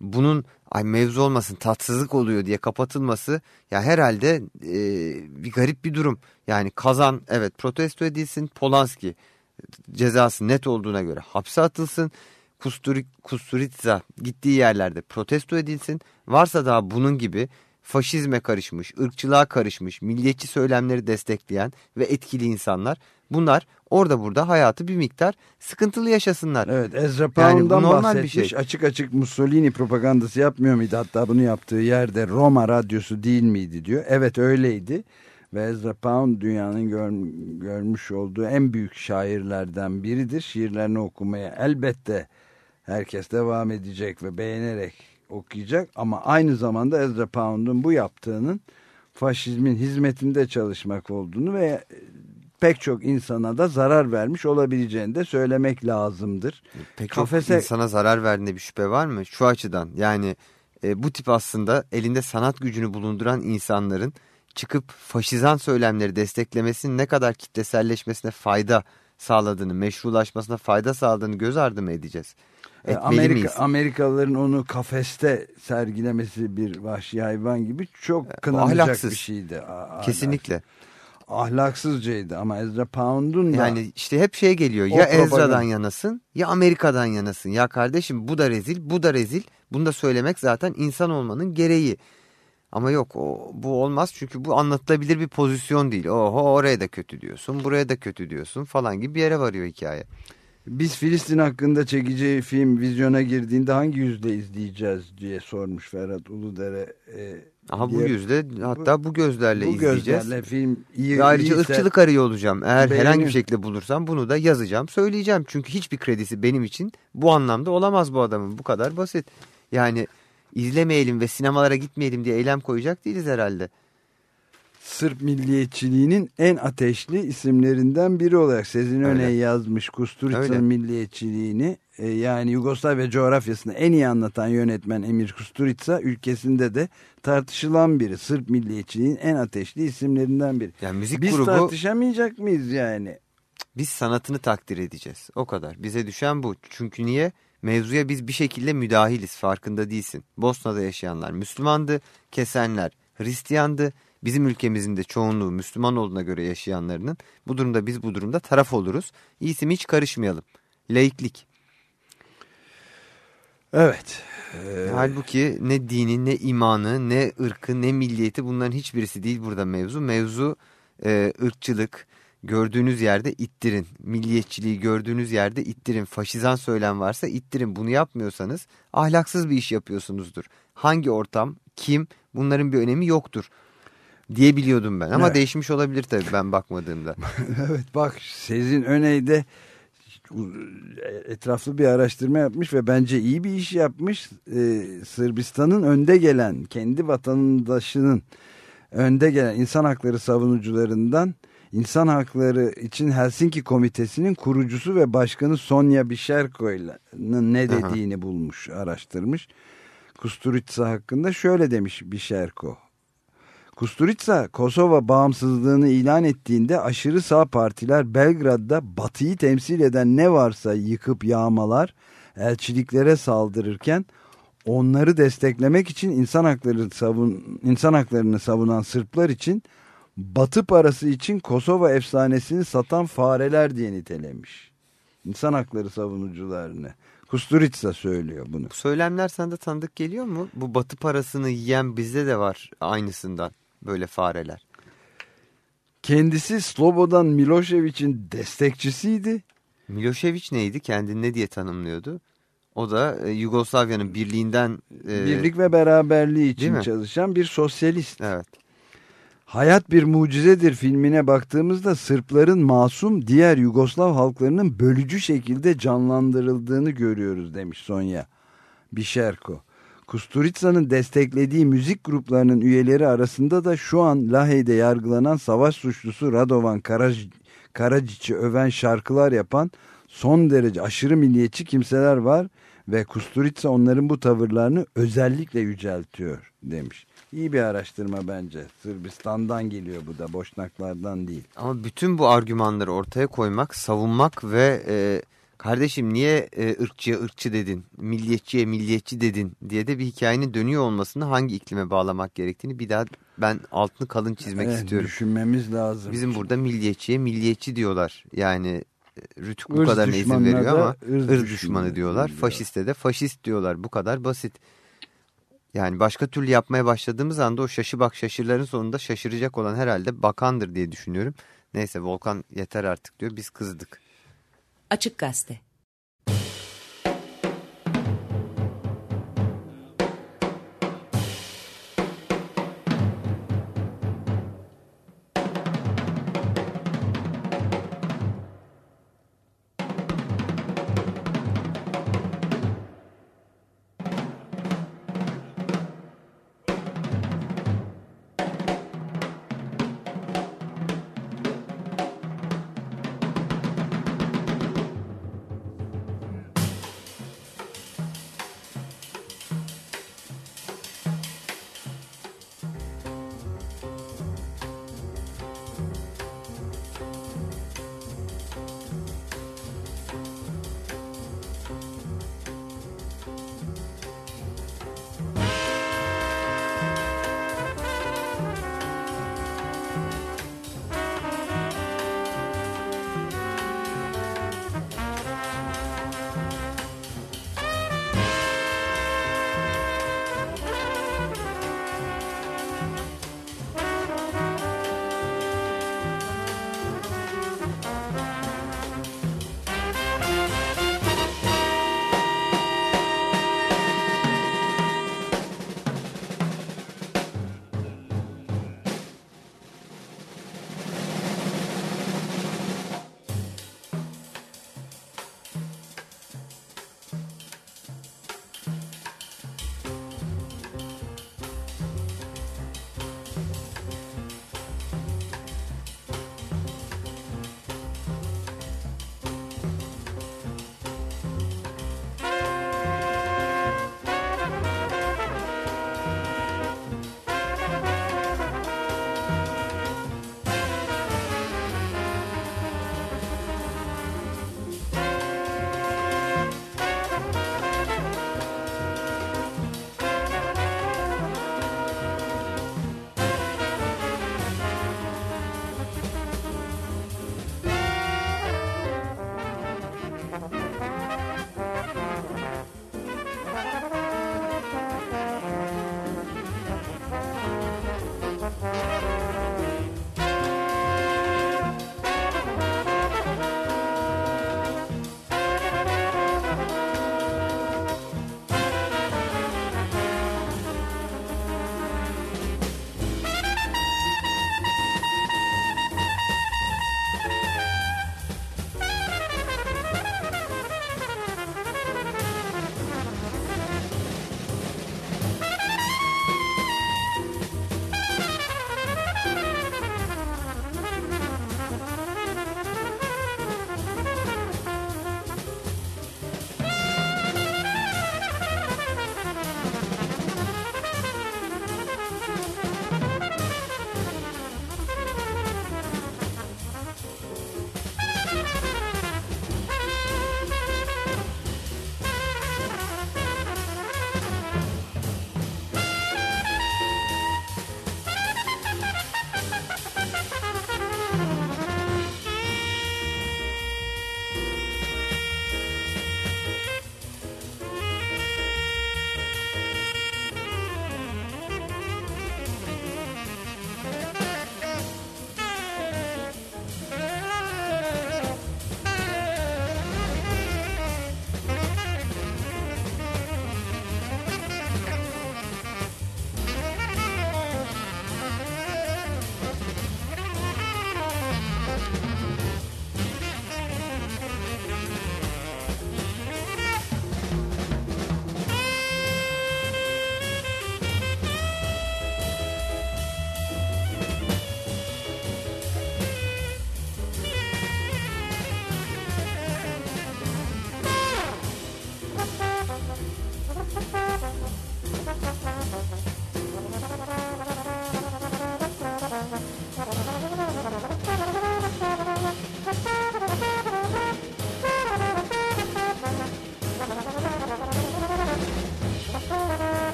bunun ay mevzu olmasın tatsızlık oluyor diye kapatılması ya herhalde e, bir garip bir durum. Yani kazan evet protesto edilsin Polanski cezası net olduğuna göre hapse atılsın. Kusturi, Kusturica gittiği yerlerde protesto edilsin. Varsa daha bunun gibi faşizme karışmış, ırkçılığa karışmış, milliyetçi söylemleri destekleyen ve etkili insanlar bunlar orada burada hayatı bir miktar sıkıntılı yaşasınlar. Evet Ezra Yani Pound'dan bir bahsetmiş. şey. Açık açık Mussolini propagandası yapmıyor muydu? Hatta bunu yaptığı yerde Roma radyosu değil miydi diyor. Evet öyleydi. Ve Ezra Pound dünyanın gör, görmüş olduğu en büyük şairlerden biridir. Şiirlerini okumaya elbette herkes devam edecek ve beğenerek okuyacak. Ama aynı zamanda Ezra Pound'un bu yaptığının faşizmin hizmetinde çalışmak olduğunu ve pek çok insana da zarar vermiş olabileceğini de söylemek lazımdır. Pek çok Kafese- insana zarar verdiğinde bir şüphe var mı? Şu açıdan yani e, bu tip aslında elinde sanat gücünü bulunduran insanların çıkıp faşizan söylemleri desteklemesinin ne kadar kitleselleşmesine fayda sağladığını, meşrulaşmasına fayda sağladığını göz ardı mı edeceğiz? E, Etmeli Amerika, miyiz? Amerikalıların onu kafeste sergilemesi bir vahşi hayvan gibi çok kınanacak ahlaksız. bir şeydi. A- Kesinlikle. Ahlaksızcaydı ama Ezra Pound'un da Yani işte hep şey geliyor ya propaganda. Ezra'dan yanasın ya Amerika'dan yanasın. Ya kardeşim bu da rezil bu da rezil. Bunu da söylemek zaten insan olmanın gereği. Ama yok o, bu olmaz çünkü bu anlatılabilir bir pozisyon değil. Oho oraya da kötü diyorsun buraya da kötü diyorsun falan gibi bir yere varıyor hikaye. Biz Filistin hakkında çekeceği film vizyona girdiğinde hangi yüzde izleyeceğiz diye sormuş Ferhat Uludere. E, Aha bu diye- yüzde hatta bu gözlerle bu izleyeceğiz. gözlerle film iyi, Ve ayrıca iyiyse- ırkçılık arıyor olacağım. Eğer herhangi Beğeniyorum. bir şekilde bulursam bunu da yazacağım, söyleyeceğim. Çünkü hiçbir kredisi benim için bu anlamda olamaz bu adamın. Bu kadar basit. Yani izlemeyelim ve sinemalara gitmeyelim diye eylem koyacak değiliz herhalde. Sırp milliyetçiliğinin en ateşli isimlerinden biri olarak Sezin. Öney yazmış. Kusturica'nın milliyetçiliğini e, yani Yugoslavya coğrafyasını en iyi anlatan yönetmen Emir Kusturica ülkesinde de tartışılan biri. Sırp milliyetçiliğinin en ateşli isimlerinden biri. Yani müzik Biz grubu tartışamayacak mıyız yani? biz sanatını takdir edeceğiz. O kadar. Bize düşen bu. Çünkü niye? Mevzuya biz bir şekilde müdahiliz. Farkında değilsin. Bosna'da yaşayanlar Müslümandı. Kesenler Hristiyandı. Bizim ülkemizin de çoğunluğu Müslüman olduğuna göre yaşayanlarının. Bu durumda biz bu durumda taraf oluruz. İyisi mi hiç karışmayalım. Laiklik. Evet. Halbuki ne dini, ne imanı, ne ırkı, ne milliyeti bunların hiçbirisi değil burada mevzu. Mevzu e, ırkçılık. Gördüğünüz yerde ittirin. Milliyetçiliği gördüğünüz yerde ittirin. Faşizan söylem varsa ittirin. Bunu yapmıyorsanız ahlaksız bir iş yapıyorsunuzdur. Hangi ortam, kim bunların bir önemi yoktur diye biliyordum ben. Ama Evet. değişmiş olabilir tabii ben bakmadığımda. evet bak Sezin Öney'de etraflı bir araştırma yapmış ve bence iyi bir iş yapmış. Ee, Sırbistan'ın önde gelen kendi vatandaşının önde gelen insan hakları savunucularından İnsan Hakları için Helsinki Komitesi'nin kurucusu ve başkanı Sonya Bişerko'nun ne Aha. dediğini bulmuş, araştırmış. Kusturica hakkında şöyle demiş Bişerko. Kusturica Kosova bağımsızlığını ilan ettiğinde aşırı sağ partiler Belgrad'da batıyı temsil eden ne varsa yıkıp yağmalar, elçiliklere saldırırken onları desteklemek için insan hakları savun insan haklarını savunan Sırplar için Batı parası için Kosova efsanesini satan fareler diye nitelemiş. İnsan hakları savunucularını. Kusturica söylüyor bunu. Bu söylemler sende tanıdık geliyor mu? Bu batı parasını yiyen bizde de var aynısından böyle fareler. Kendisi Slobodan Milošević'in destekçisiydi. Milošević neydi? Kendini ne diye tanımlıyordu? O da e, Yugoslavya'nın birliğinden... e, Birlik ve beraberliği için çalışan bir sosyalist. Evet. Hayat bir mucizedir filmine baktığımızda Sırpların masum diğer Yugoslav halklarının bölücü şekilde canlandırıldığını görüyoruz demiş Sonya Bişerko. Kusturica'nın desteklediği müzik gruplarının üyeleri arasında da şu an Lahey'de yargılanan savaş suçlusu Radovan Karaj Karacic'i öven şarkılar yapan son derece aşırı milliyetçi kimseler var ve Kusturica onların bu tavırlarını özellikle yüceltiyor demiş. İyi bir araştırma bence. Sırbistan'dan geliyor bu da boşnaklardan değil. Ama bütün bu argümanları ortaya koymak, savunmak ve e, kardeşim niye e, ırkçıya ırkçı dedin, milliyetçiye milliyetçi dedin diye de bir hikayenin dönüyor olmasını hangi iklime bağlamak gerektiğini bir daha ben altını kalın çizmek Evet, istiyorum. Düşünmemiz lazım. Bizim burada milliyetçiye milliyetçi diyorlar. Yani e, Rütük bu kadarına izin veriyor ama ırz ırz, düşmanı düşmanı diyorlar. diyor. Faşiste de faşist diyorlar. Bu kadar basit. Yani başka türlü yapmaya başladığımız anda o şaşı bak şaşırların sonunda şaşıracak olan herhalde bakandır diye düşünüyorum. Neyse Volkan yeter artık diyor. Biz kızdık. Açık Gazete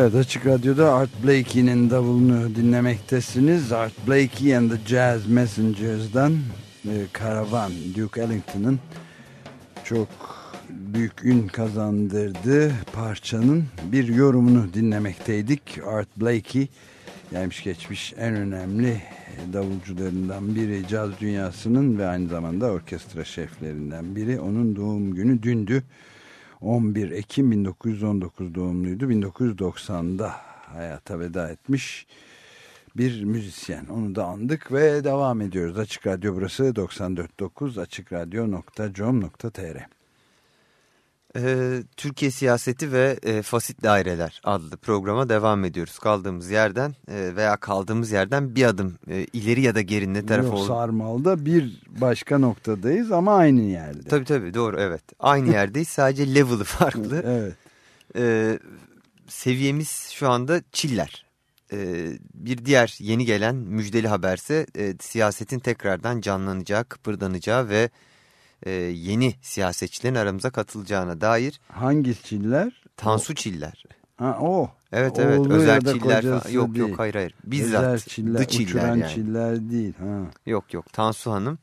Evet Açık Radyo'da Art Blakey'nin davulunu dinlemektesiniz. Art Blakey and the Jazz Messengers'dan e, Karavan Duke Ellington'ın çok büyük ün kazandırdığı parçanın bir yorumunu dinlemekteydik. Art Blakey gelmiş geçmiş en önemli davulcularından biri caz dünyasının ve aynı zamanda orkestra şeflerinden biri. Onun doğum günü dündü. 11 Ekim 1919 doğumluydu. 1990'da hayata veda etmiş bir müzisyen. Onu da andık ve devam ediyoruz. Açık Radyo burası 94.9 açıkradyo.com.tr Ee, Türkiye Siyaseti ve e, Fasit Daireler adlı programa devam ediyoruz. Kaldığımız yerden e, veya kaldığımız yerden bir adım e, ileri ya da geri ne tarafı Yok, olur? Sarmal'da bir başka noktadayız ama aynı yerde. Tabii tabii doğru evet. Aynı yerdeyiz sadece level'ı farklı. Evet. Ee, seviyemiz şu anda çiller. Ee, bir diğer yeni gelen müjdeli haberse e, siyasetin tekrardan canlanacağı, kıpırdanacağı ve e, yeni siyasetçilerin aramıza katılacağına dair. Hangi çiller? Tansu Çiller. Ha o. Evet evet Oğlu özel çiller falan. Yok değil. yok hayır hayır. Bizzat Özel çiller, dı çiller yani. çiller değil. Ha. Yok yok Tansu Hanım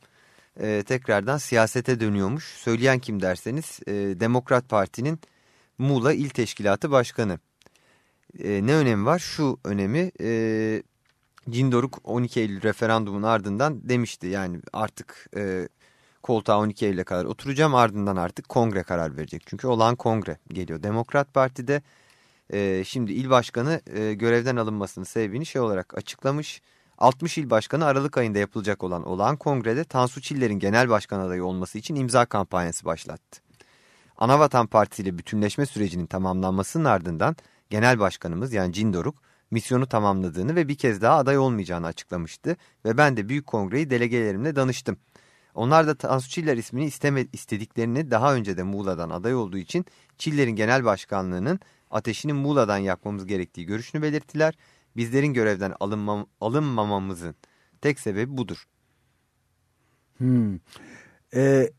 e, tekrardan siyasete dönüyormuş. Söyleyen kim derseniz e, Demokrat Parti'nin Muğla İl Teşkilatı Başkanı. E, ne önemi var? Şu önemi e, Cindoruk 12 Eylül referandumun ardından demişti. Yani artık e, koltuğa 12 Eylül'e kadar oturacağım ardından artık kongre karar verecek. Çünkü olan kongre geliyor. Demokrat Parti'de e, şimdi il başkanı e, görevden alınmasının sebebini şey olarak açıklamış. 60 il başkanı Aralık ayında yapılacak olan olağan kongrede Tansu Çiller'in genel başkan adayı olması için imza kampanyası başlattı. Anavatan Partisi ile bütünleşme sürecinin tamamlanmasının ardından genel başkanımız yani Cindoruk misyonu tamamladığını ve bir kez daha aday olmayacağını açıklamıştı ve ben de büyük kongreyi delegelerimle danıştım. Onlar da Tansu Çiller ismini isteme, istediklerini daha önce de Muğla'dan aday olduğu için Çiller'in genel başkanlığının ateşini Muğla'dan yakmamız gerektiği görüşünü belirttiler. Bizlerin görevden alınmam, alınmamamızın tek sebebi budur. Hmm. Ee,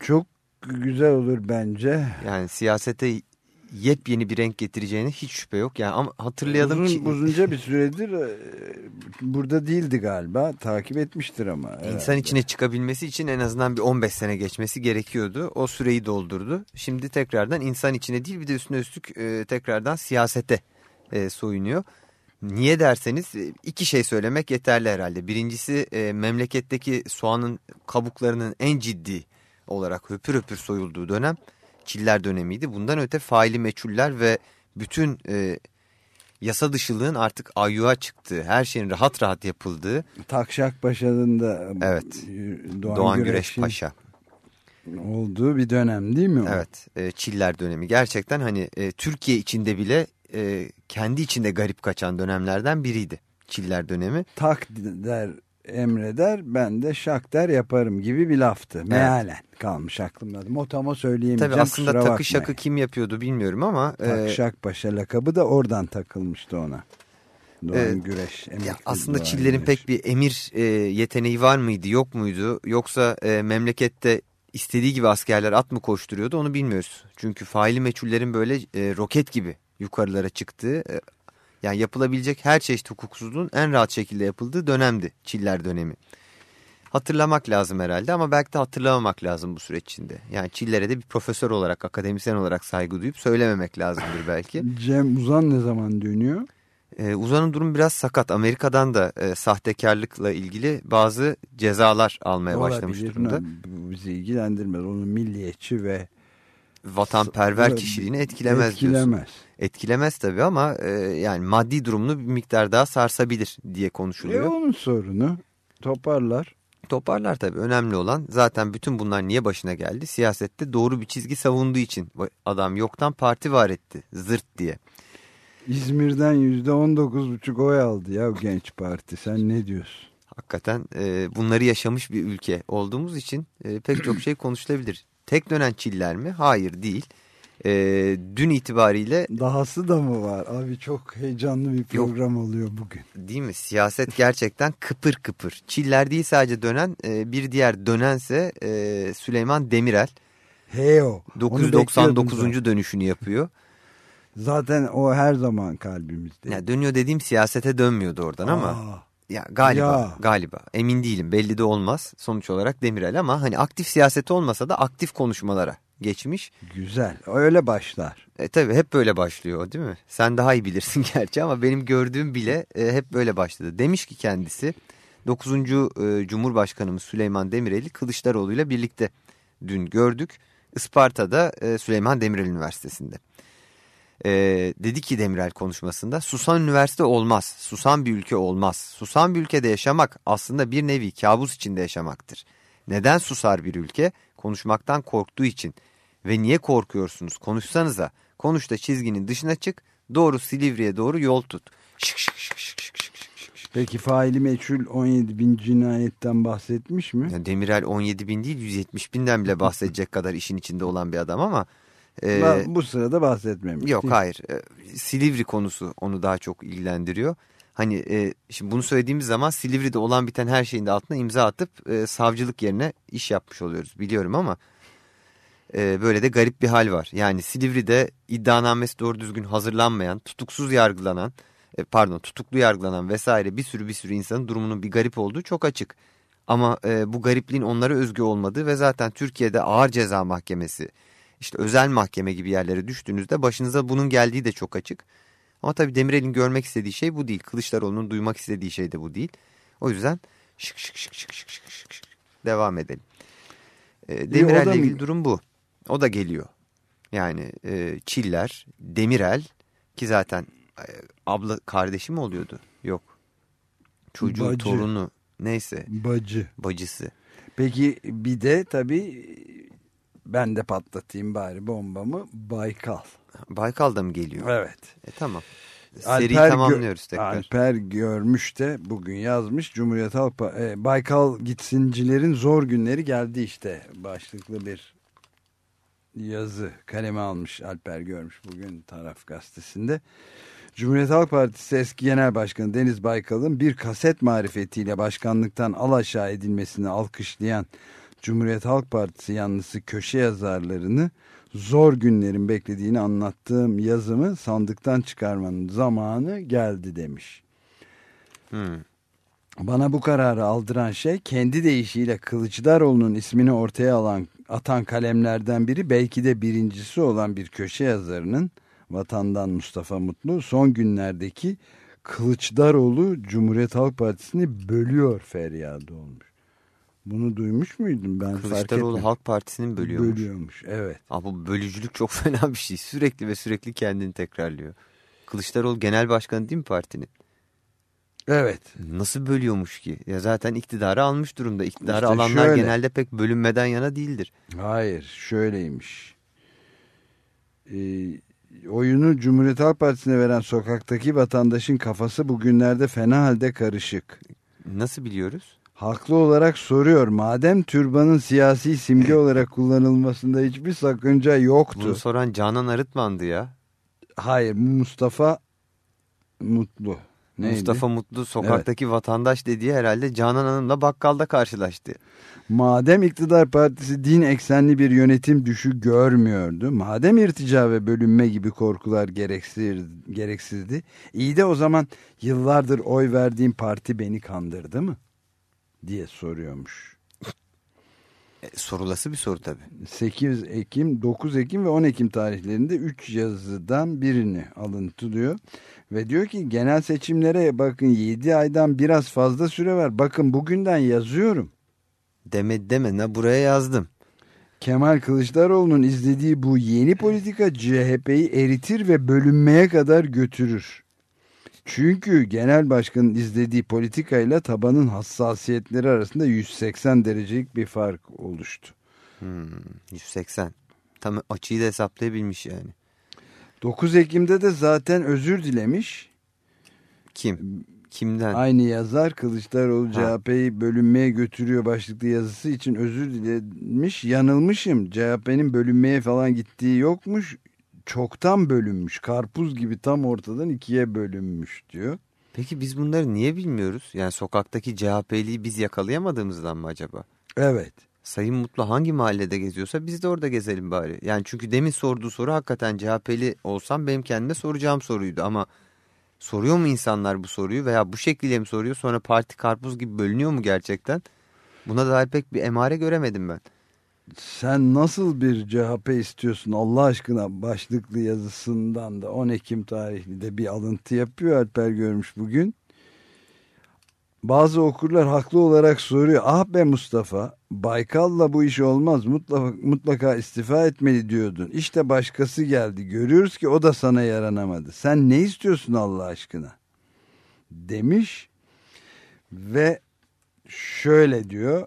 çok güzel olur bence. Yani siyasete yepyeni bir renk getireceğine hiç şüphe yok. Yani ama hatırlayalım Uzun, ki uzunca bir süredir e, burada değildi galiba. Takip etmiştir ama. insan herhalde. içine çıkabilmesi için en azından bir 15 sene geçmesi gerekiyordu. O süreyi doldurdu. Şimdi tekrardan insan içine değil bir de üstüne üstlük e, tekrardan siyasete e, soyunuyor. Niye derseniz e, iki şey söylemek yeterli herhalde. Birincisi e, memleketteki soğanın kabuklarının en ciddi olarak höpür höpür soyulduğu dönem Çiller dönemiydi. Bundan öte faili meçhuller ve bütün e, yasa dışılığın artık ayyuğa çıktığı, her şeyin rahat rahat yapıldığı Takşak Paşa'nın da Evet. Doğan, Doğan, Güreş Paşa. olduğu bir dönem değil mi o? Evet, e, Çiller dönemi gerçekten hani e, Türkiye içinde bile e, kendi içinde garip kaçan dönemlerden biriydi. Çiller dönemi. Tak der emreder ben de şak der yaparım gibi bir laftı. Mealen kalmış aklımda. Motama söyleyemeyeceğim Tabii aslında takı bakmayın. şakı kim yapıyordu bilmiyorum ama e, Takşak Paşa lakabı da oradan takılmıştı ona. Doğan e, Güreş. ya aslında Doğan Çiller'in Güreş. pek bir emir e, yeteneği var mıydı yok muydu yoksa e, memlekette istediği gibi askerler at mı koşturuyordu onu bilmiyoruz. Çünkü faili meçhullerin böyle e, roket gibi yukarılara çıktığı e, yani yapılabilecek her çeşit hukuksuzluğun en rahat şekilde yapıldığı dönemdi Çiller dönemi. Hatırlamak lazım herhalde ama belki de hatırlamamak lazım bu süreç içinde. Yani Çiller'e de bir profesör olarak, akademisyen olarak saygı duyup söylememek lazımdır belki. Cem Uzan ne zaman dönüyor? Ee, Uzan'ın durumu biraz sakat. Amerika'dan da e, sahtekarlıkla ilgili bazı cezalar almaya başlamış Olabilir. durumda. Bu bizi ilgilendirmez. Onun milliyetçi ve Vatanperver kişiliğini etkilemez, etkilemez. diyorsun. Etkilemez tabii ama e, yani maddi durumunu bir miktar daha sarsabilir diye E konuşuluyor. onun sorunu. Toparlar. Toparlar tabii. Önemli olan zaten bütün bunlar niye başına geldi? Siyasette doğru bir çizgi savunduğu için adam yoktan parti var etti. Zırt diye. İzmir'den yüzde on dokuz buçuk oy aldı ya Genç Parti. Sen ne diyorsun? Hakikaten e, bunları yaşamış bir ülke olduğumuz için e, pek çok şey konuşulabilir. Tek dönen Çiller mi? Hayır değil. E, dün itibariyle Dahası da mı var? Abi çok heyecanlı bir program oluyor bugün. değil mi? Siyaset gerçekten kıpır kıpır. Çiller değil sadece dönen e, bir diğer dönense e, Süleyman Demirel. Bekliyordum 999. zaten. dönüşünü yapıyor. Zaten o her zaman kalbimizde. Ya dönüyor dediğim siyasete dönmüyordu oradan ama Aa, ya galiba Ya. galiba emin değilim belli de olmaz sonuç olarak Demirel ama hani aktif siyaset olmasa da aktif konuşmalara geçmiş. güzel. Öyle başlar. E tabi hep böyle başlıyor değil mi? Sen daha iyi bilirsin gerçi ama benim gördüğüm bile e, hep böyle başladı. Demiş ki kendisi 9. E, Cumhurbaşkanımız Süleyman Demirel'i Kılıçdaroğlu ile birlikte dün gördük. Isparta'da e, Süleyman Demirel Üniversitesi'nde. E, dedi ki Demirel konuşmasında susan üniversite olmaz, susan bir ülke olmaz. Susan bir ülkede yaşamak aslında bir nevi kabus içinde yaşamaktır. Neden susar bir ülke? Konuşmaktan korktuğu için. Ve niye korkuyorsunuz? Konuşsanıza. Konuş da çizginin dışına çık. Doğru Silivri'ye doğru yol tut. Şık şık şık şık şık şık. Peki faili meçhul 17 bin cinayetten bahsetmiş mi? Ya Demirel 17 bin değil 170 binden bile bahsedecek kadar işin içinde olan bir adam ama... e, Ben bu sırada bahsetmemiş. Yok hayır. E, Silivri konusu onu daha çok ilgilendiriyor. Hani e, şimdi bunu söylediğimiz zaman Silivri'de olan biten her şeyin de altına imza atıp e, savcılık yerine iş yapmış oluyoruz biliyorum ama e, böyle de garip bir hal var. Yani Silivri'de iddianamesi doğru düzgün hazırlanmayan, tutuksuz yargılanan, e, pardon tutuklu yargılanan vesaire bir sürü bir sürü insanın durumunun bir garip olduğu çok açık. Ama e, bu garipliğin onlara özgü olmadığı ve zaten Türkiye'de ağır ceza mahkemesi, işte özel mahkeme gibi yerlere düştüğünüzde başınıza bunun geldiği de çok açık. Ama tabii Demirel'in görmek istediği şey bu değil. Kılıçdaroğlu'nun duymak istediği şey de bu değil. O yüzden şık şık şık şık şık şık şık devam edelim. Demirel'le ilgili durum bu. O da geliyor. Yani e, Çiller, Demirel ki zaten e, abla kardeşi mi oluyordu? Yok. Çocuğu, Bacı. torunu neyse Bacı. bacısı. Peki bir de tabii ben de patlatayım bari bombamı Baykal. Baykal'da mı geliyor? Evet. E, tamam. Seriyi Alper tamamlıyoruz tekrar. Alper görmüş de bugün yazmış. Cumhuriyet Halk e, Baykal gitsincilerin zor günleri geldi işte. Başlıklı bir yazı kaleme almış Alper görmüş bugün Taraf Gazetesi'nde. Cumhuriyet Halk Partisi eski genel başkanı Deniz Baykal'ın bir kaset marifetiyle başkanlıktan alaşağı edilmesini alkışlayan Cumhuriyet Halk Partisi yanlısı köşe yazarlarını zor günlerin beklediğini anlattığım yazımı sandıktan çıkarmanın zamanı geldi demiş. Hmm. Bana bu kararı aldıran şey kendi deyişiyle Kılıçdaroğlu'nun ismini ortaya alan atan kalemlerden biri belki de birincisi olan bir köşe yazarının vatandan Mustafa Mutlu son günlerdeki Kılıçdaroğlu Cumhuriyet Halk Partisi'ni bölüyor feryadı olmuş. Bunu duymuş muydun? Ben Kılıçdaroğlu. Halk Partisi'nin bölüyormuş. Bölüyormuş evet. Aa, bu bölücülük çok fena bir şey. Sürekli ve sürekli kendini tekrarlıyor. Kılıçdaroğlu genel başkanı değil mi partinin? Evet. Nasıl bölüyormuş ki? Ya zaten iktidarı almış durumda. İktidarı İşte alanlar şöyle. genelde pek bölünmeden yana değildir. Hayır şöyleymiş. Ee, oyunu Cumhuriyet Halk Partisi'ne veren sokaktaki vatandaşın kafası bugünlerde fena halde karışık. Nasıl biliyoruz? Haklı olarak soruyor. Madem türbanın siyasi simge olarak kullanılmasında hiçbir sakınca yoktu. Bunu soran Canan Arıtman'dı ya. Hayır Mustafa Mutlu. Neydi? Mustafa Mutlu sokaktaki vatandaş dediği herhalde Canan Hanım'la bakkalda karşılaştı. Madem iktidar partisi din eksenli bir yönetim düşü görmüyordu, madem irtica ve bölünme gibi korkular gereksiz, gereksizdi, iyi de o zaman yıllardır oy verdiğim parti beni kandırdı mı? diye soruyormuş. E, sorulası bir soru tabii. 8 Ekim, 9 Ekim ve 10 Ekim tarihlerinde 3 yazıdan birini alıntılıyor. Ve diyor ki genel seçimlere bakın 7 aydan biraz fazla süre var. Bakın bugünden yazıyorum. Deme deme ne buraya yazdım. Kemal Kılıçdaroğlu'nun izlediği bu yeni politika CHP'yi eritir ve bölünmeye kadar götürür. Çünkü genel başkanın izlediği politikayla tabanın hassasiyetleri arasında 180 derecelik bir fark oluştu. Hmm, 180. Tam açıyı da hesaplayabilmiş yani. 9 Ekim'de de zaten özür dilemiş. Kim? Kimden? Aynı yazar Kılıçdaroğlu. CHP'yi bölünmeye götürüyor başlıklı yazısı için özür dilemiş. Yanılmışım. CHP'nin bölünmeye falan gittiği yokmuş. Çoktan bölünmüş. Karpuz gibi tam ortadan ikiye bölünmüş diyor. Peki biz bunları niye bilmiyoruz? Yani sokaktaki CHP'liyi biz yakalayamadığımızdan mı acaba? Evet. Sayın Mutlu hangi mahallede geziyorsa biz de orada gezelim bari. Yani çünkü demin sorduğu soru hakikaten CHP'li olsam benim kendime soracağım soruydu ama soruyor mu insanlar bu soruyu veya bu şekilde mi soruyor sonra parti karpuz gibi bölünüyor mu gerçekten? Buna dair pek bir emare göremedim ben. Sen nasıl bir CHP istiyorsun Allah aşkına başlıklı yazısından da 10 Ekim tarihli de bir alıntı yapıyor Alper Görmüş bugün. Bazı okurlar haklı olarak soruyor. Ah be Mustafa Baykal'la bu iş olmaz mutlaka, mutlaka istifa etmeli diyordun. İşte başkası geldi görüyoruz ki o da sana yaranamadı. Sen ne istiyorsun Allah aşkına? Demiş ve şöyle diyor.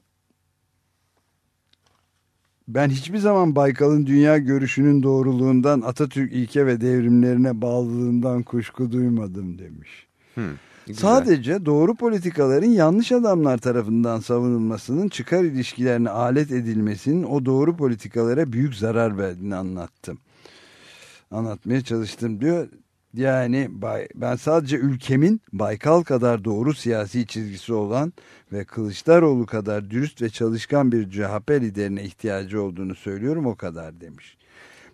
Ben hiçbir zaman Baykal'ın dünya görüşünün doğruluğundan Atatürk ilke ve devrimlerine bağlılığından kuşku duymadım demiş. Hmm, güzel. Sadece doğru politikaların yanlış adamlar tarafından savunulmasının çıkar ilişkilerine alet edilmesinin o doğru politikalara büyük zarar verdiğini anlattım. Anlatmaya çalıştım diyor. Yani ben sadece ülkemin Baykal kadar doğru siyasi çizgisi olan ve Kılıçdaroğlu kadar dürüst ve çalışkan bir CHP liderine ihtiyacı olduğunu söylüyorum o kadar demiş.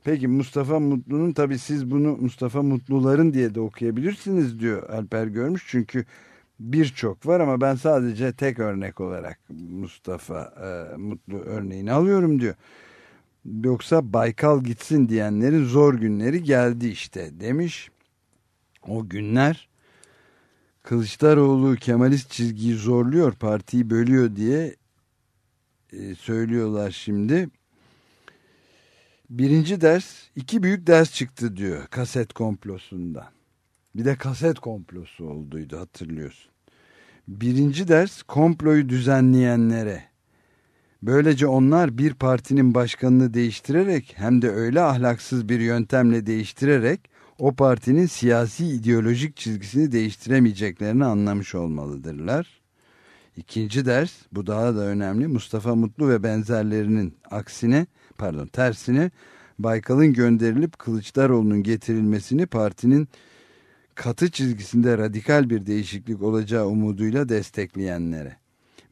Peki Mustafa Mutlu'nun tabi siz bunu Mustafa Mutluların diye de okuyabilirsiniz diyor Alper Görmüş. Çünkü birçok var ama ben sadece tek örnek olarak Mustafa e, Mutlu örneğini alıyorum diyor. Yoksa Baykal gitsin diyenlerin zor günleri geldi işte demiş. O günler Kılıçdaroğlu Kemalist çizgiyi zorluyor, partiyi bölüyor diye e, söylüyorlar şimdi. Birinci ders, iki büyük ders çıktı diyor kaset komplosundan. Bir de kaset komplosu olduydu hatırlıyorsun. Birinci ders komployu düzenleyenlere. Böylece onlar bir partinin başkanını değiştirerek hem de öyle ahlaksız bir yöntemle değiştirerek o partinin siyasi ideolojik çizgisini değiştiremeyeceklerini anlamış olmalıdırlar. İkinci ders, bu daha da önemli, Mustafa Mutlu ve benzerlerinin aksine, pardon tersine, Baykal'ın gönderilip Kılıçdaroğlu'nun getirilmesini partinin katı çizgisinde radikal bir değişiklik olacağı umuduyla destekleyenlere.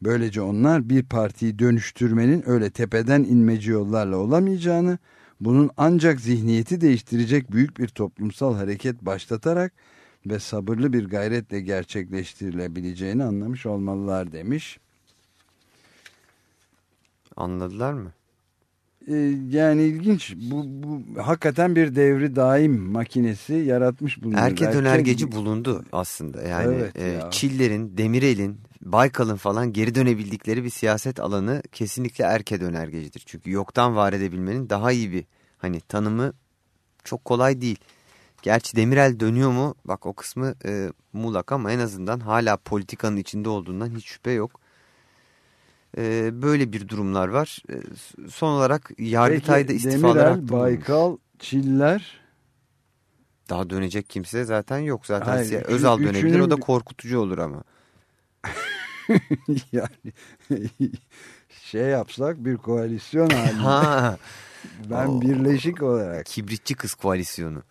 Böylece onlar bir partiyi dönüştürmenin öyle tepeden inmeci yollarla olamayacağını, bunun ancak zihniyeti değiştirecek büyük bir toplumsal hareket başlatarak ve sabırlı bir gayretle gerçekleştirilebileceğini anlamış olmalılar demiş. Anladılar mı? Ee, yani ilginç. Bu, bu hakikaten bir devri daim makinesi yaratmış bulunuyor. Erke Belki- dönergeci bulundu aslında. Yani Evet e, ya. Çiller'in, Demirel'in, Baykal'ın falan geri dönebildikleri bir siyaset alanı kesinlikle erke dönergecidir. Çünkü yoktan var edebilmenin daha iyi bir hani tanımı çok kolay değil. Gerçi Demirel dönüyor mu? Bak o kısmı e, muğlak ama en azından hala politikanın içinde olduğundan hiç şüphe yok. E, böyle bir durumlar var. E, son olarak Yargıtay'da Peki, istifalar Demirel. Baykal, Çiller Daha dönecek kimse zaten yok. Zaten Hayır, siya- Özal dönebilir üçünün o da korkutucu olur ama. yani şey yapsak bir koalisyon halinde. Ha, ben Oo. birleşik olarak. kibritçi kız koalisyonu.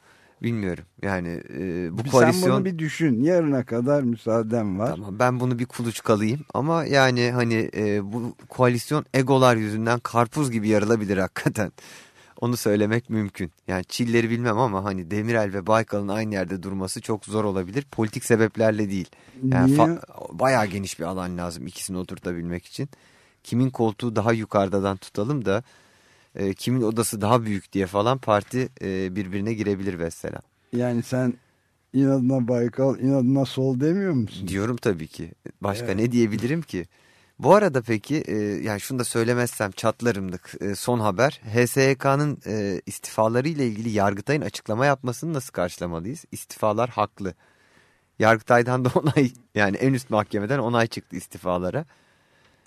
Bilmiyorum yani e, bu Sen koalisyon... bunu bir düşün. Yarına kadar müsaaden var. Tamam ben bunu bir kuluçkalayayım ama yani hani e, bu koalisyon egolar yüzünden karpuz gibi yarılabilir hakikaten. Onu söylemek mümkün. Yani Çilleri bilmem ama hani Demirel ve Baykal'ın aynı yerde durması çok zor olabilir. Politik sebeplerle değil. Yani Niye? bayağı geniş bir alan lazım ikisini oturtabilmek için. Kimin koltuğu daha yukarıdadan tutalım da e, kimin odası daha büyük diye falan parti e, birbirine girebilir mesela. Yani sen inadına Baykal, inadına sol demiyor musun? Diyorum tabii ki. Başka Evet. ne diyebilirim ki? Bu arada peki e, yani şunu da söylemezsem çatlarımdık. E, son haber HSYK'nın e, istifaları ile ilgili Yargıtay'ın açıklama yapmasını nasıl karşılamalıyız? İstifalar haklı. Yargıtay'dan da onay yani en üst mahkemeden onay çıktı istifalara.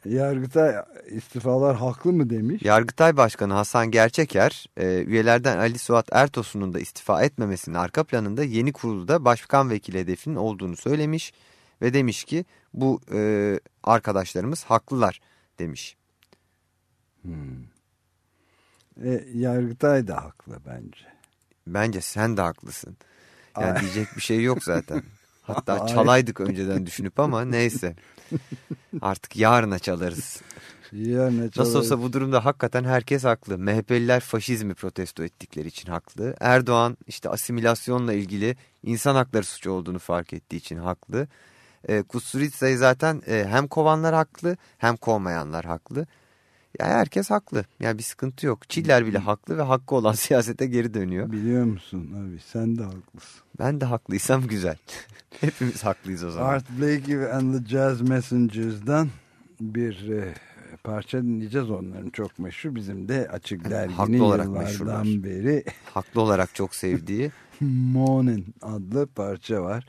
Yargıta istifalar haklı mı demiş? Yargıtay Başkanı Hasan Gerçeker e, üyelerden Ali Suat Ertosun'un da istifa etmemesinin arka planında yeni kurulda başkan vekili hedefinin olduğunu söylemiş ve demiş ki bu e, arkadaşlarımız haklılar demiş. E, Yargıtay da haklı bence. Bence sen de haklısın. Yani Ay. diyecek bir şey yok zaten. Hatta Ay. çalaydık önceden düşünüp ama neyse. Artık yarına çalarız. Ya ne Nasıl olsa bu durumda hakikaten herkes haklı. MHP'liler faşizmi protesto ettikleri için haklı. Erdoğan işte asimilasyonla ilgili insan hakları suçu olduğunu fark ettiği için haklı. E, Kusturica'yı zaten e, hem kovanlar haklı hem kovmayanlar haklı. Yani herkes haklı. Yani bir sıkıntı yok. Çiller bile haklı ve hakkı olan siyasete geri dönüyor. Biliyor musun abi sen de haklısın. Ben de haklıysam güzel. Hepimiz haklıyız o zaman. Art Blakey and the Jazz Messengers'dan bir e, parça dinleyeceğiz onların çok meşhur. Bizim de Açık Yani Dergi'nin haklı olarak yıllardan meşhurlar. beri Haklı olarak çok sevdiği. Morning adlı parça var.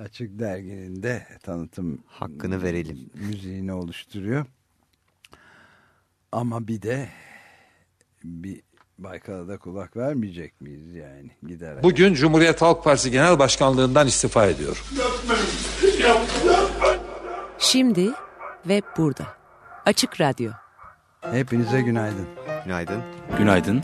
Açık Dergi'nin de tanıtım Hakkını verelim. müziğini oluşturuyor. Ama bir de bir Baykal'a da kulak vermeyecek miyiz yani giderek. Bugün Cumhuriyet Halk Partisi Genel Başkanlığından istifa ediyorum. Şimdi ve burada. Açık Radyo. Hepinize günaydın. Günaydın. Günaydın.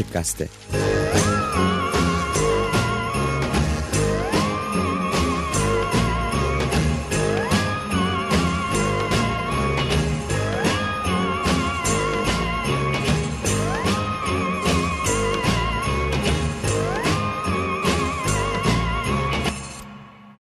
Açık Gazete.